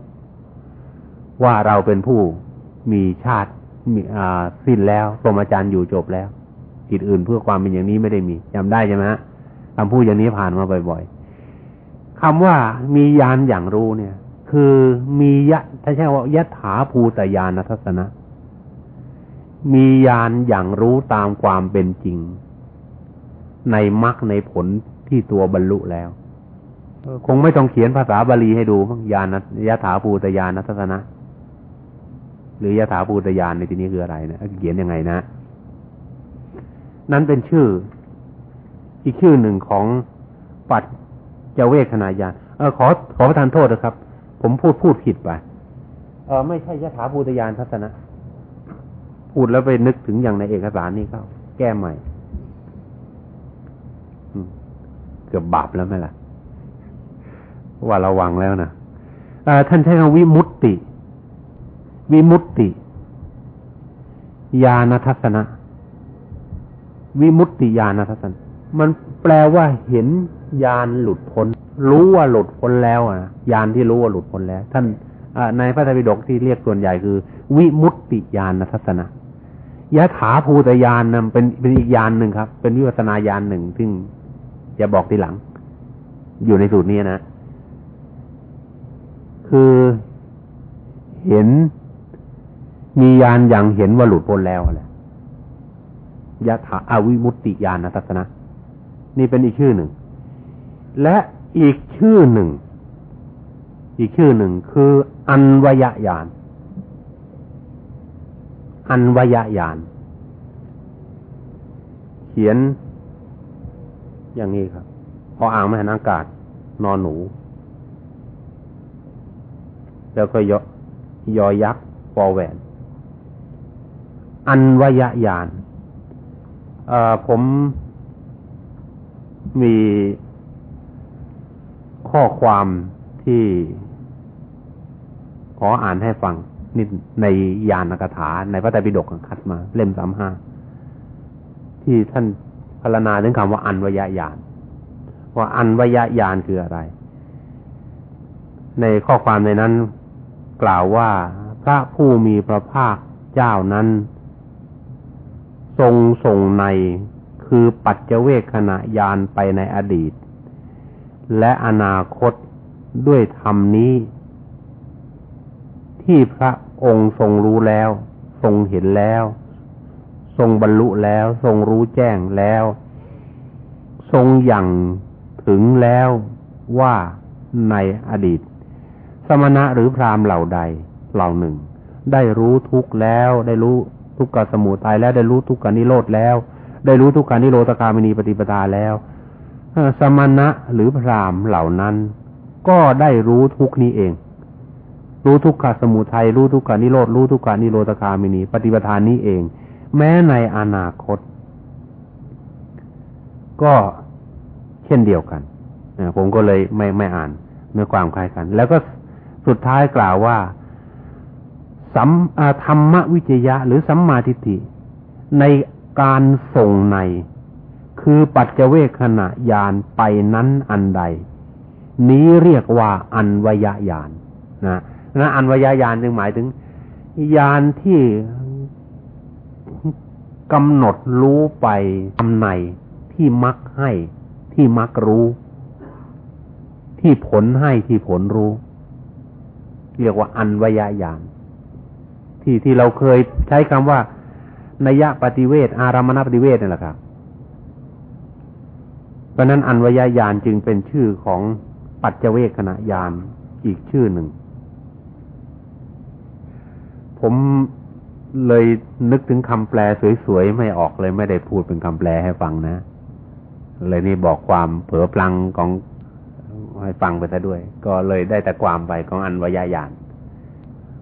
ว่าเราเป็นผู้มีชาติมีสิ้นแล้วปรมจารย์อยู่จบแล้ว จิตอื่นเพื่อความเป็นอย่างนี้ไม่ได้มีจำได้ใช่ไหมฮะคำพูดอย่างนี้ผ่านมาบ่อย ๆคำว่ามีญาณอย่างรู้เนี่ย คือมียะถ้าใช่ว่ายะถาภูตยานทัศนะ มีญาณอย่างรู้ตามความเป็นจริง ในมรรคในผลที่ตัวบรรลุแล้วคงไม่ต้องเขียนภาษาบาลีให้ดูญาณยะถาภูตยานทัศนะ หรือยะถาภูตยานในที่นี้คืออะไรนะเขียนยังไงนะ นั้นเป็นชื่อ อีกชื่อหนึ่งของปัจเจเวคขณะยานเออขอขอประทานโทษนะครับ ผมพูดพูดผิดไปเออไม่ใช่ยะถาภูตยานทัศนะ พูดแล้วไปนึกถึงอย่างในเอกสารนี่เขาแก้ใหม่เกือบบาปแล้วไหมล่ะ ว่าระวังแล้วนะท่านใช้คำวิมุตติ วิมุตติญาณทัศนะ วิมุตติญาณทัศนมันแปลว่าเห็นญาณหลุดพ้น รู้ว่าหลุดพ้นแล้วอะญาณที่รู้ว่าหลุดพ้นแล้ว ท่านในพระไตรปิฎกที่เรียกส่วนใหญ่คือ วิมุตติญาณทัศนะยะถาภูตญาณนนเป็นเป็นอีกญาณหนึ่งครับ เป็นวิวัฒนาญาณหนึ่งซึ่งจะบอกทีหลัง อยู่ในสูตรนี้นะ คือเห็นมีญาณอย่างเห็นว่าหลุดพ้นแล้วแหละ ยะถาอาวิมุตติญาณทัศนะ นี่เป็นอีกชื่อหนึ่ง และอีกชื่อหนึ่ง อีกชื่อหนึ่งคือ อันวยญาณอันวยญาณเขียน อย่างนี้ครับ พออ่างมหันอากาศ นอนหนู แล้วก็ยยอยักษ์ปอแหวน อันวยญาณ ผมมีข้อความที่ขออ่านให้ฟังนิดในยานกถา ในพระไตรปิฎกคัดมา เล่มสามห้าที่ท่านพรรณนาถึงคำว่าอันวยญาณว่าอันวยญาณคืออะไร ในข้อความในนั้นกล่าวว่าพระผู้มีพระภาคเจ้านั้น ทรงส่งในคือปัจเจเวกขณะยานไปในอดีต และอนาคตด้วยธรรมนี้ ที่พระองค์ทรงรู้แล้ว ทรงเห็นแล้ว ทรงบรรลุแล้ว ทรงรู้แจ้งแล้ว ทรงอย่างถึงแล้วว่าในอดีต สมณะหรือพรามเหล่าใดเหล่าหนึ่ง ได้รู้ทุกแล้วได้รู้ ทุกขสมุทัยแล้วได้รู้ทุกขานิโรธแล้ว ได้รู้ทุกขานิโรธกามินีปฏิปทาแล้วสมณะหรือพรามเหล่านั้น ก็ได้รู้ทุกนี้เอง รู้ทุกขสมุทัยรู้ทุกขานิโรธรู้ทุกขานิโรธกามินี ปฏิปทานนี้เอง แม้ในอนาคต ก็เช่นเดียวกันผมก็เลยไม่ไม่อ่านเนื้อความคล้ายกัน แล้วก็สุดท้ายกล่าวว่า สัมธรรมวิจยะ หรือสัมมาทิฏฐิ ในการส่งใน คือปัจเจเวขณะยานไปนั้นอันใด นี้เรียกว่าอันวยญาณนะนะอันวยญาณจึงหมายถึงยานที่กำหนดรู้ไปทำในที่มักให้ที่มักรู้ ที่ผลให้ที่ผลรู้ เรียกว่าอันวยญาณ ที่ที่เราเคยใช้คำว่านยะปฏิเวทอารามณปฏิเวทนี่แหละครับเพราะนั้นอันวยญาณจึงเป็นชื่อของปัจเจเวคขณะญาณอีกชื่อหนึ่ง ผมเลยนึกถึงคำแปลสวยๆ ไม่ออกเลยไม่ได้พูดเป็นคำแปลให้ฟังนะ เลยนี่บอกความเผลอพลังของให้ฟังไปซะด้วย ก็เลยได้แต่ความไปของอันวยญาณ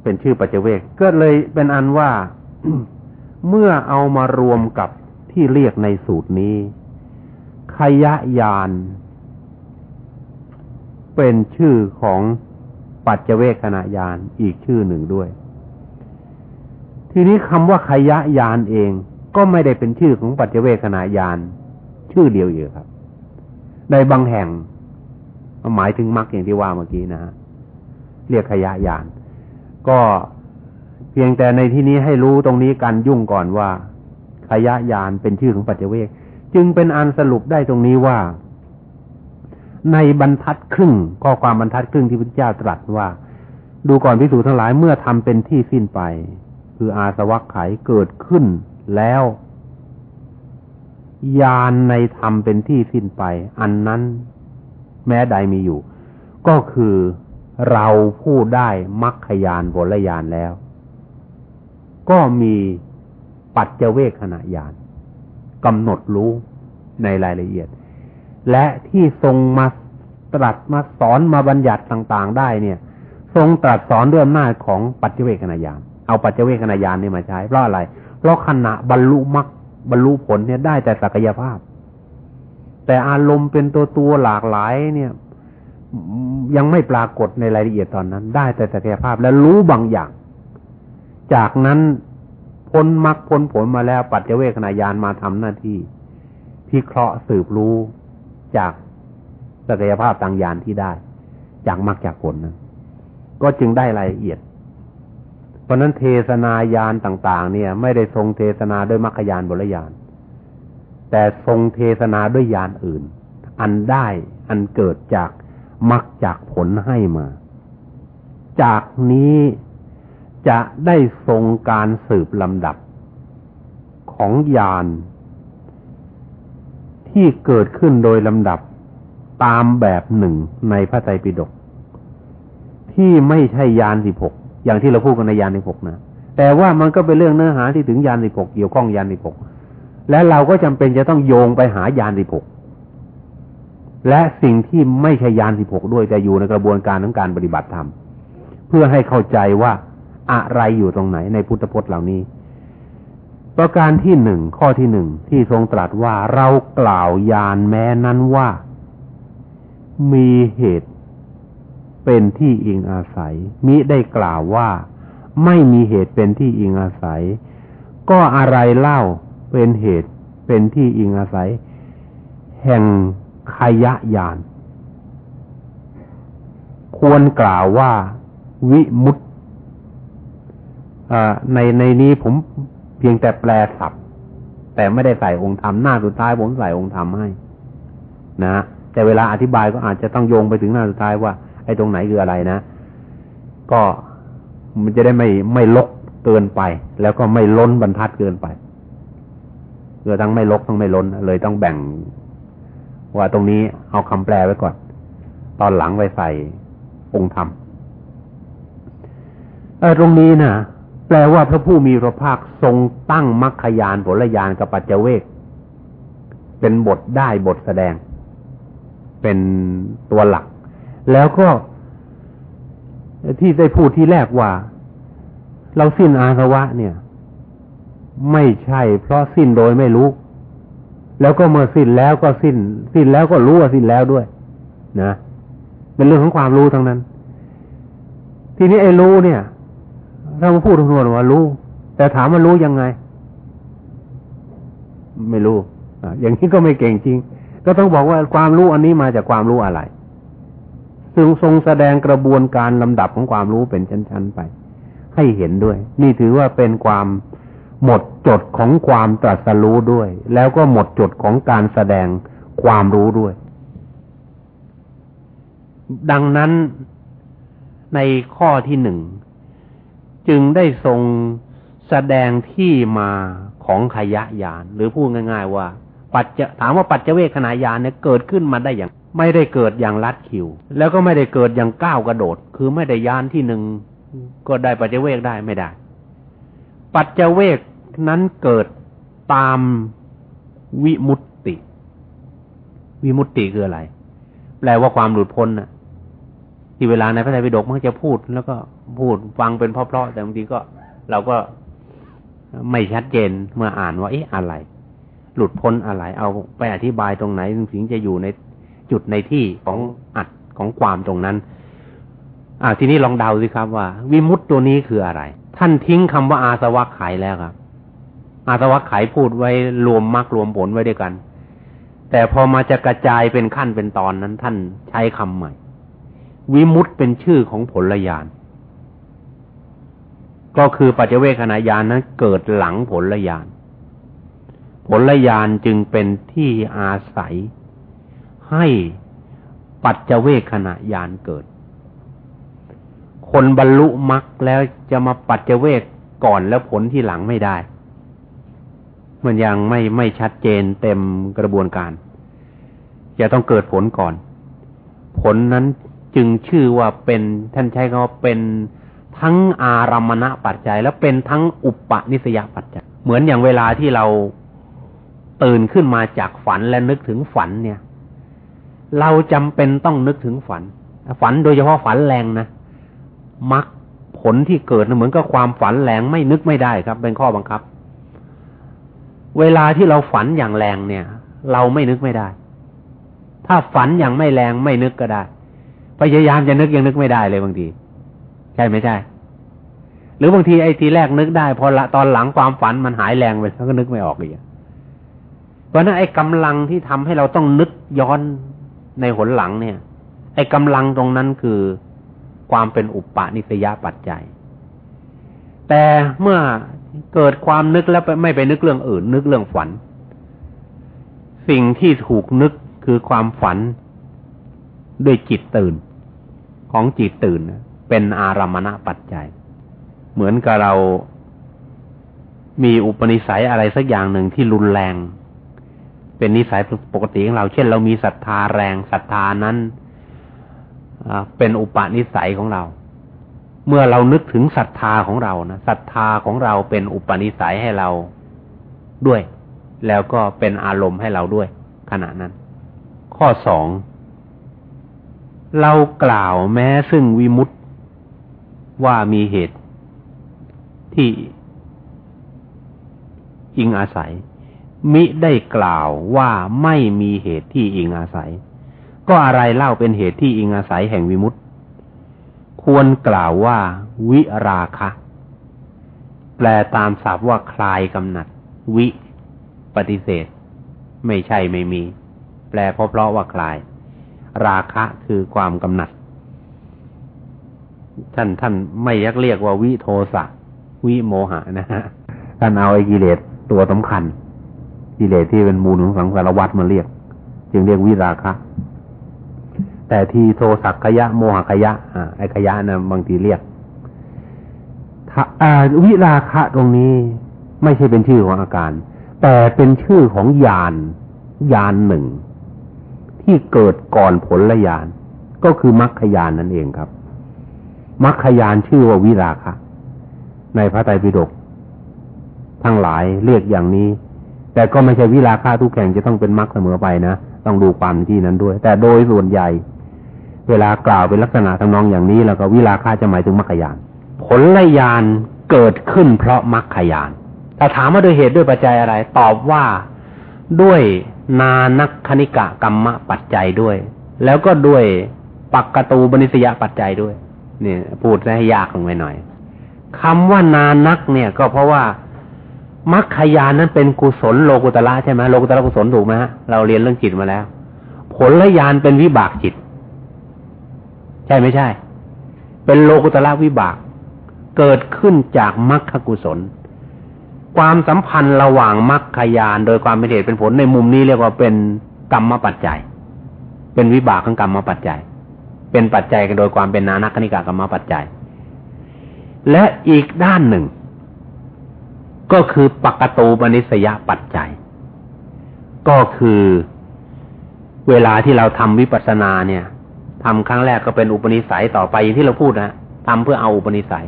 เป็นชื่อปัจเจเวกก็เลยเป็นอันว่าเมื่อเอามารวมกับที่เรียกในสูตรนี้ขยะยาน เป็นชื่อของปัจเจเวกขณะยานอีกชื่อหนึ่งด้วย ทีนี้คำว่าขยะยานเองก็ไม่ได้เป็นชื่อของปัจเจเวกขณะยาน ชื่อเดียวอยู่ครับ ในบางแห่ง หมายถึงมรรคอย่างที่ว่าเมื่อกี้นะฮะเรียกขยะยาน ก็เพียงแต่ในที่นี้ให้รู้ตรงนี้การยุ่งก่อนว่าขยะยานเป็นชื่อของปัจเจเวกจึงเป็นอันสรุปได้ตรงนี้ว่า ในบรรทัดครึ่งข้อความบรรทัดครึ่งที่พระเจ้าตรัสว่า ดูก่อนพิสูจทั้งหลายเมื่อทำเป็นที่สิ้นไป คืออาสวัคไขเกิดขึ้นแล้วยานในธรรมเป็นที่สิ้นไป อันนั้นแม้ใดมีอยู่ ก็คือ เราผู้ได้มรรคยานผลยานแล้ว ก็มีปัจเจเวขณะยานกำหนดรู้ในรายละเอียด และที่ทรงมาตรัสมาสอนมาบัญญัติต่าง ๆ ได้เนี่ย ทรงตรัสสอนด้วยอำนาจของปัจเจเวขณะยานเอาปัจเจเวขณะยานนี่มาใช้เพราะอะไร เพราะขณะบรรลุมรรคบรรลุผลเนี่ยได้แต่ศักยภาพ แต่อารมณ์เป็นตัวตัวหลากหลายเนี่ย ยังไม่ปรากฏในรายละเอียดตอนนั้น ได้แต่ศักยภาพและรู้บางอย่าง จากนั้นพ้นมรรคพ้นผลมาแล้ว ปัจเจเวคขณะยานมาทำหน้าที่พิเคราะห์สืบรู้จากศักยภาพทางยานที่ได้ จากมรรคจากผลนั้นก็จึงได้รายละเอียด เพราะนั้นเทศนายานต่าง ๆ เนี่ย ไม่ได้ทรงเทศนาด้วยมรรคยานบรยาน แต่ทรงเทศนาด้วยยานอื่น อันได้อันเกิดจาก มรรคจากผลให้มา จากนี้จะได้ทรงการสืบลำดับ ของยานที่เกิดขึ้นโดยลำดับตามแบบหนึ่งในพระไตรปิฎกที่ไม่ใช่ยานสิบหกอย่างที่เราพูดกันในยานสิบหกนะแต่ว่ามันก็เป็นเรื่องเนื้อหาที่ถึงยานสิบหกเกี่ยวข้องยานสิบหกและเราก็จำเป็นจะต้องโยงไปหายานสิบหก และสิ่งที่ไม่ใช่ยานสิบหกด้วยแต่อยู่ในกระบวนการของการปฏิบัติธรรมเพื่อให้เข้าใจว่าอะไรอยู่ตรงไหนในพุทธพจน์เหล่านี้ ประการที่หนึ่งข้อที่หนึ่งที่ทรงตรัสว่าเรากล่าวยานแม้นั้นว่า มีเหตุเป็นที่อิงอาศัย มิได้กล่าวว่าไม่มีเหตุเป็นที่อิงอาศัย ก็อะไรเล่าเป็นเหตุเป็นที่อิงอาศัย แห่ง ขยะยาน ควรกล่าวว่าวิมุตในในนี้ผมเพียงแต่แปลศัพท์แต่ไม่ได้ใส่องค์ธรรมหน้าสุดท้ายผมใส่องค์ธรรมให้ นะแต่เวลาอธิบายก็อาจจะต้องโยงไปถึงหน้าสุดท้ายว่า ไอ้ตรงไหนคืออะไรนะ ก็มันจะได้ไม่ไม่ลกเกินไป แล้วก็ไม่ล้นบรรทัดเกินไปเพื่อทั้งไม่ลกทั้งไม่ล้น เลยต้องแบ่ง ว่าตรงนี้เอาคำแปลไว้ก่อน ตอนหลังไปใส่องค์ธรรมตรงนี้นะแปลว่าพระผู้มีพระภาคทรงตั้งมรรคยานผลยานกับปัจเจเวก เป็นบทได้บทแสดง เป็นตัวหลัก แล้วก็ที่ได้พูดที่แรกว่า เราสิ้นอาสวะเนี่ย ไม่ใช่เพราะสิ้นโดยไม่รู้ แล้วก็เมื่อสิ้นแล้วก็สิ้น สิ้นแล้วก็รู้ว่าสิ้นแล้วด้วย นะเป็นเรื่องของความรู้ทั้งนั้น ทีนี้ไอ้รู้เนี่ยเราพูดทั้งหมดว่ารู้ แต่ถามว่ารู้ยังไง ไม่รู้อ่าอย่างนี้ก็ไม่เก่งจริง ก็ต้องบอกว่าความรู้อันนี้มาจากความรู้อะไรซึ่งทรงแสดงกระบวนการลำดับของความรู้เป็นชั้นๆไป ให้เห็นด้วย นี่ถือว่าเป็นความ หมดจดของความตรัสรู้ด้วย แล้วก็หมดจดของการแสดงความรู้ด้วย ดังนั้นในข้อที่หนึ่งจึงได้ทรงแสดงที่มาของขยะยาน หรือพูดง่าย ๆ ว่า ปัจจะถามว่าปัจเจเวขณะยานเนี่ยเกิดขึ้นมาได้อย่าง ไม่ได้เกิดอย่างลัดคิว แล้วก็ไม่ได้เกิดอย่างก้าวกระโดด คือไม่ได้ยานที่หนึ่งก็ได้ปัจเจเวกได้ไม่ได้ ปัจเจเวก นั้นเกิดตามวิมุตติ วิมุตติคืออะไร แปลว่าความหลุดพ้นนะที่เวลาในพระไตรปิฎกมันจะพูดแล้วก็พูดฟังเป็นเพราะๆแต่บางทีก็เราก็ไม่ชัดเจนเมื่ออ่านว่าเอ๊ะอะไร หลุดพ้นอะไร เอาไปอธิบายตรงไหนถึงจะอยู่ในจุดในที่ของอัดของความตรงนั้นอ่าทีนี้ลองเดาสิครับว่า วิมุตตัวนี้คืออะไร ท่านทิ้งคำว่าอาสวะไขแล้วครับ อาสวะไขพูดไว้รวมมรรครวมผลไว้ด้วยกัน แต่พอมาจะกระจายเป็นขั้นเป็นตอนนั้นท่านใช้คำใหม่ วิมุตเป็นชื่อของผลญาณก็คือปัจเจเวคขณะญาณนั้นเกิดหลังผลญาณผลญาณจึงเป็นที่อาศัยให้ปัจเจเวคขณะญาณเกิด คนบรรลุมรรคแล้วจะมาปัจเจเวกก่อนแล้วผลที่หลังไม่ได้ มันยังไม่ไม่ชัดเจนเต็มกระบวนการ จะต้องเกิดผลก่อน ผลนั้นจึงชื่อว่าเป็นท่านใช้คำว่าเป็นทั้งอารามณะปัจจัย และเป็นทั้งอุปนิสยปัจจัย เหมือนอย่างเวลาที่เราตื่นขึ้นมาจากฝันและนึกถึงฝันเนี่ย เราจำเป็นต้องนึกถึงฝัน ฝันโดยเฉพาะฝันแรงนะมักผลที่เกิดเหมือนกับความฝันแรงไม่นึกไม่ได้ครับ เป็นข้อบังคับ เวลาที่เราฝันอย่างแรงเนี่ย เราไม่นึกไม่ได้ ถ้าฝันอย่างไม่แรงไม่นึกก็ได้พยายามจะนึกยังนึกไม่ได้เลยบางที ใช่ไม่ใช่ หรือบางทีไอ้ทีแรกนึกได้ พอละตอนหลังความฝันมันหายแรงไปแล้วก็นึกไม่ออกอีกเพราะนั้นไอ้กำลังที่ทำให้เราต้องนึกย้อนในหนหลังเนี่ย ไอ้กำลังตรงนั้นคือความเป็นอุปปาณิสยปัจจัย แต่เมื่อ เกิดความนึกแล้วไม่ไปนึกเรื่องอื่น นึกเรื่องฝัน สิ่งที่ถูกนึกคือความฝันด้วยจิตตื่น ของจิตตื่น เป็นอารมณปัจจัย เหมือนกับเรามีอุปนิสัยอะไรสักอย่างหนึ่งที่รุนแรง เป็นนิสัยปกติของเรา เช่น เรามีศรัทธาแรงศรัทธานั้นเป็นอุปนิสัยของเรา เมื่อเรานึกถึงศรัทธาของเรานะศรัทธาของเราเป็นอุปนิสัยให้เราด้วย แล้วก็เป็นอารมณ์ให้เราด้วย ขณะนั้น ข้อสองเรากล่าวแม้ซึ่งวิมุตตว่ามีเหตุที่อิงอาศัย มิได้กล่าวว่าไม่มีเหตุที่อิงอาศัย ก็อะไรเล่าเป็นเหตุที่อิงอาศัยแห่งวิมุตต ควรกล่าวว่า วิราคะ แปลตามศัพท์ว่าคลายกำหนัด วิ ปฏิเสธ ไม่ใช่ไม่มี แปลเพราะเพราะว่าคลาย ราคะคือความกำหนัด ท่านท่านไม่ยักเรียกว่าวิโทสะวิโมหะนะฮะท่านเอาไอ้กิเลสตัวสำคัญ กิเลสที่เป็นมูลของสังสารวัตรมาเรียก จึงเรียกวิราคะ แต่ทีโทสักขยะโมหขยะอ่าไอขยะนะบางทีเรียกวิราคะตรงนี้ไม่ใช่เป็นชื่อของอาการ แต่เป็นชื่อของยานยานหนึ่ง ที่เกิดก่อนผลละยาน ก็คือมรรคยานนั่นเองครับมรรคยานชื่อว่าวิราคะ ในพระไตรปิฎกทั้งหลายเรียกอย่างนี้ แต่ก็ไม่ใช่วิราคะทุกแห่งจะต้องเป็นมรรคเสมอไปนะ ต้องดูความที่นั้นด้วย แต่โดยส่วนใหญ่ เวลากล่าวเป็นลักษณะทำนองอย่างนี้ แล้วก็วิราคะจะหมายถึงมรรคยาน ผลลยานเกิดขึ้นเพราะมรรคยานแต่ถามว่าด้วยเหตุด้วยปัจจัยอะไร ตอบว่าด้วยนานักคณิกะกรรมปัจจัยด้วย แล้วก็ด้วยปักกตูบนิสยปัจจัยด้วยเนี่ยพูดให้ยากลงไปหน่อยคำว่านานักเนี่ย ก็เพราะว่ามัคคยานนั้นเป็นกุศลโลกุตละใช่ไหมโลกุตละกุศลถูกไหมฮะเราเรียนเรื่องจิตมาแล้ว ผลยานเป็นวิบากจิต ช่ไม่ใช่ เป็นโลกุตละวิบาก เกิดขึ้นจากมรรคกุศล ความสัมพันธ์ระหว่างมรรคยานโดยความเป็นเหตุเป็นผลในมุมนี้เรียกว่าเป็นกรรมปัจจัย เป็นวิบากของกรรมปัจจัย เป็นปัจจัยกันโดยความเป็นนานักคณิกากรรมปัจจัย และอีกด้านหนึ่ง ก็คือปกตูปนิสยปัจจัย ก็คือเวลาที่เราทำวิปัสสนาเนี่ย ทำครั้งแรกก็เป็นอุปนิสัยต่อไปอย่างที่เราพูดนะทำเพื่อเอาอุปนิสัย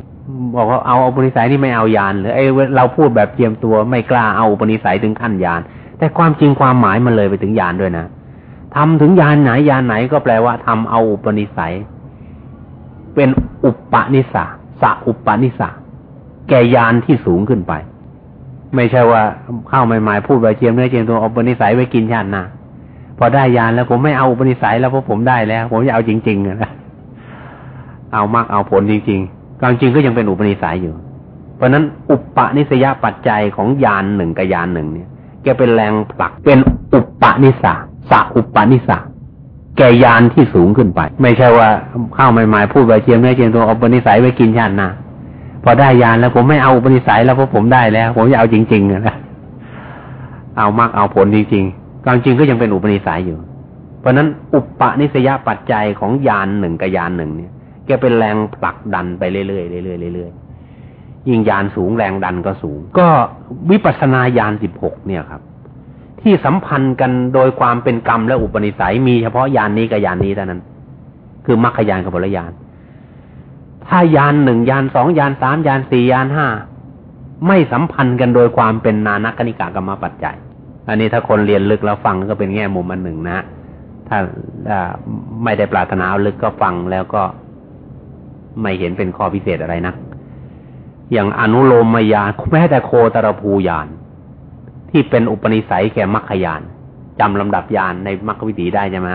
บอกว่าเอาอุปนิสัยที่ไม่เอายานหรือไอ้เราพูดแบบเจียมตัวไม่กล้าเอาอุปนิสัยถึงขั้นยาน แต่ความจริงความหมายมันเลยไปถึงยานด้วยนะทำถึงยานไหนยานไหนก็แปลว่าทำเอาอุปนิสัย เป็นอุปนิสาสะอุปนิสาแก่ยานที่สูงขึ้นไป ไม่ใช่ว่าเข้าใหม่ๆพูดไปเจียมเนื้อเจียมตัวอุปนิสัยไว้กินชาติหน้า พอได้ยานแล้วผมไม่เอาอุปนิสัยแล้วเพราะผมได้แล้ว ผมจะเอาจริงๆนะเอามากเอาผลจริงๆความจริงก็ยังเป็นอุปนิสัยอยู่ เพราะนั้นอุปนิสยปัจจัยของยานหนึ่งกับยานหนึ่งเนี่ยแกเป็นแรงผลักเป็นอุปนิสาสะอุปนิสะแกยานที่สูงขึ้นไป ไม่ใช่ว่าเข้าใหม่ๆพูดไปเจียมเนื้อเจียมตัวอุปนิสัยไว้กินชาติหน้าพอได้ยานแล้วผมไม่เอาอุปนิสัยแล้วเพราะผมได้แล้ว ผมจะเอาจริงๆนะเอามากเอาผลจริงๆ ความจริงก็ยังเป็นอุปนิสัยอยู่ เพราะนั้นอุปนิสยปัจจัยของยานหนึ่งกับยานหนึ่งเนี่ยแกเป็นแรงผลักดันไปเรื่อยๆเรื่อยๆเรื่อยๆยิ่งยานสูงแรงดันก็สูง ก็วิปัสนาญาณสิบหกเนี่ยครับ ที่สัมพันธ์กันโดยความเป็นกรรมและอุปนิสัย มีเฉพาะยานนี้กับยานนี้เท่านั้น คือมรรคยานกับผลยานถ้ายานหนึ่งยานสองยานสามยานสี่ยานห้าไม่สัมพันธ์กันโดยความเป็นนานักนิกากรรมปัจจัย อันนี้ถ้าคนเรียนลึกแล้วฟังก็เป็นแง่มุมอันหนึ่งนะถ้าไม่ได้ปรารถนาลึกก็ฟังแล้วก็ไม่เห็นเป็นข้อพิเศษอะไรนะอย่างอนุโลมมยานแม้แต่โคตรภูยานที่เป็นอุปนิสัยแก่มรรคยานจำลำดับยานในมรรควิถีได้ใช่ไหม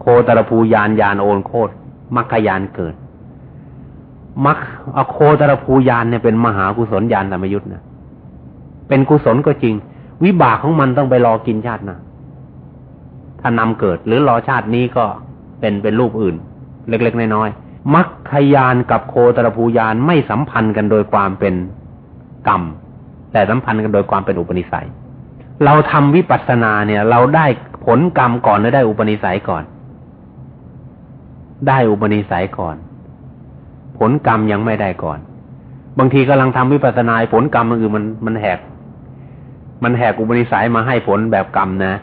โคตรภูยานยานโอนโคตรมรรคยานเกิดมรรคโคตรภูยานเนี่ยเป็นมหากุศลยานธรรมยุทธ์นะ เป็นกุศลก็จริง วิบากของมันต้องไปรอกินชาตินะถ้านำเกิดหรือรอชาตินี้ก็เป็นเป็นรูปอื่น เล็กๆน้อยๆมัคคยานกับโคตรภูยานไม่สัมพันธ์กันโดยความเป็นกรรม แต่สัมพันธ์กันโดยความเป็นอุปนิสัย เราทำวิปัสสนาเนี่ย เราได้ผลกรรมก่อนหรือได้อุปนิสัยก่อน ได้อุปนิสัยก่อน ผลกรรมยังไม่ได้ก่อน บางทีกำลังทำวิปัสสนาผลกรรมมันคือมันมันแหก มันแหกอุปนิสัยมาให้ผลแบบกรรมนะ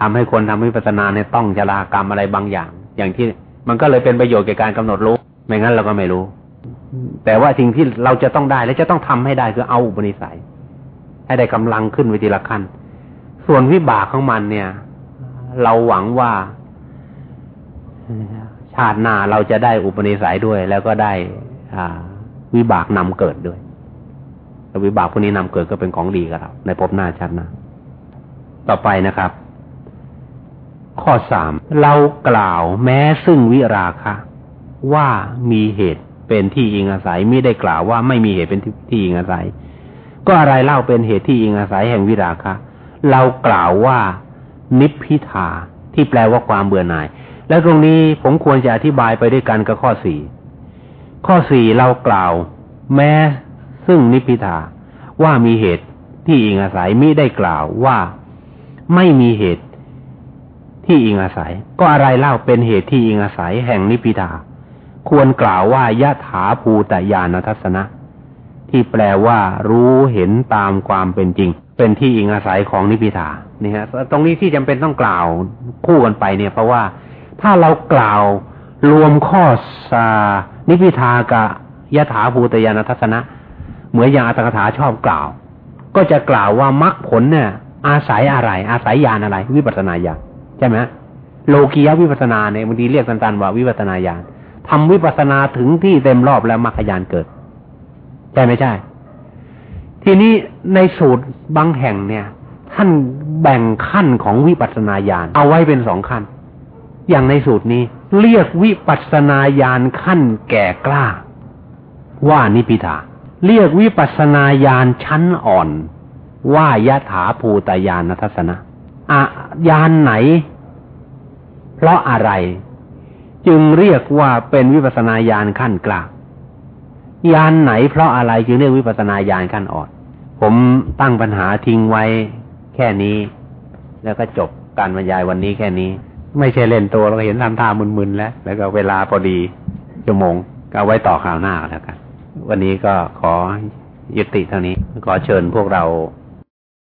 ทำให้คนทำวิปัสสนาเนี่ยต้องจรากรรมอะไรบางอย่าง อย่างที่มันก็เลยเป็นประโยชน์แก่การกำหนดรู้ ไม่งั้นเราก็ไม่รู้ แต่ว่าสิ่งที่เราจะต้องได้และจะต้องทำให้ได้คือเอาอุปนิสัย ให้ได้กำลังขึ้นไปทีละขั้น ส่วนวิบากของมันเนี่ย เราหวังว่าชาติหน้าเราจะได้อุปนิสัยด้วย แล้วก็ได้อ่าวิบากนำเกิดด้วย วิบากพวกนี้นำเกิดก็เป็นของดีกับเราในภพหน้าชาติหน้าต่อไปนะครับ ข้อสามเรากล่าวแม้ซึ่งวิราคะ ว่ามีเหตุเป็นที่อิงอาศัยไม่ได้กล่าวว่าไม่มีเหตุเป็นที่อิงอาศัย ก็อะไรเล่าเป็นเหตุที่อิงอาศัยแห่งวิราคะ เรากล่าวว่านิพพิทาที่แปลว่าความเบื่อหน่าย และตรงนี้ผมควรจะอธิบายไปด้วยกันกับข้อสี่ข้อสี่เรากล่าว แม้ ซึ่งนิพิทาว่ามีเหตุที่อิงอาศัยมิได้กล่าวว่าไม่มีเหตุที่อิงอาศัย ก็อะไรเล่าเป็นเหตุที่อิงอาศัยแห่งนิพิทาควรกล่าวว่ายะถาภูตยานทัศนะ ที่แปลว่ารู้เห็นตามความเป็นจริง เป็นที่อิงอาศัยของนิพิทานี่ฮะตรงนี้ที่จำเป็นต้องกล่าวคู่กันไปเนี่ย เพราะว่าถ้าเรากล่าวรวมข้อสานิพิทากับยะถาภูตยานทัศนะ เหมือนอย่างอัตถกถาชอบกล่าว ก็จะกล่าวว่ามรรคผลเนี่ย อาศัยอะไร อาศัยญาณอะไร วิปัสนาญาณช่ไหมโลกียวิปัสนาเนี่ยบางทีเรียกสันๆว่าวิปัสนาญาณทำวิปัสนาถึงที่เต็มรอบแล้วมรรคญาณเกิด ใช่ไม่ใช่ ทีนี้ในสูตรบางแห่งเนี่ย ท่านแบ่งขั้นของวิปัสนาญาณเอาไว้เป็นสองขั้น อย่างในสูตรนี้ เรียกวิปัสนาญาณขั้นแก่กล้า ว่านิพิทา เรียกวิปัสนาญาณชั้นอ่อน ว่ายะถาภูตยานทัศนะอะยานไหน เพราะอะไร จึงเรียกว่าเป็นวิปัสนาญาณขั้นกลางยานไหนเพราะอะไรจึงเรียกวิปัสนาญาณขั้นอ่อน ผมตั้งปัญหาทิ้งไว้แค่นี้ แล้วก็จบการบรรยายวันนี้แค่นี้ ไม่ใช่เล่นตัวเราเห็นทำท่ามึนๆแล้ว แล้วก็เวลาพอดีชั่วโมงก็ไว้ต่อข่าวหน้าแล้วกัน วันนี้ก็ขอยุติเท่านี้ ขอเชิญพวกเรา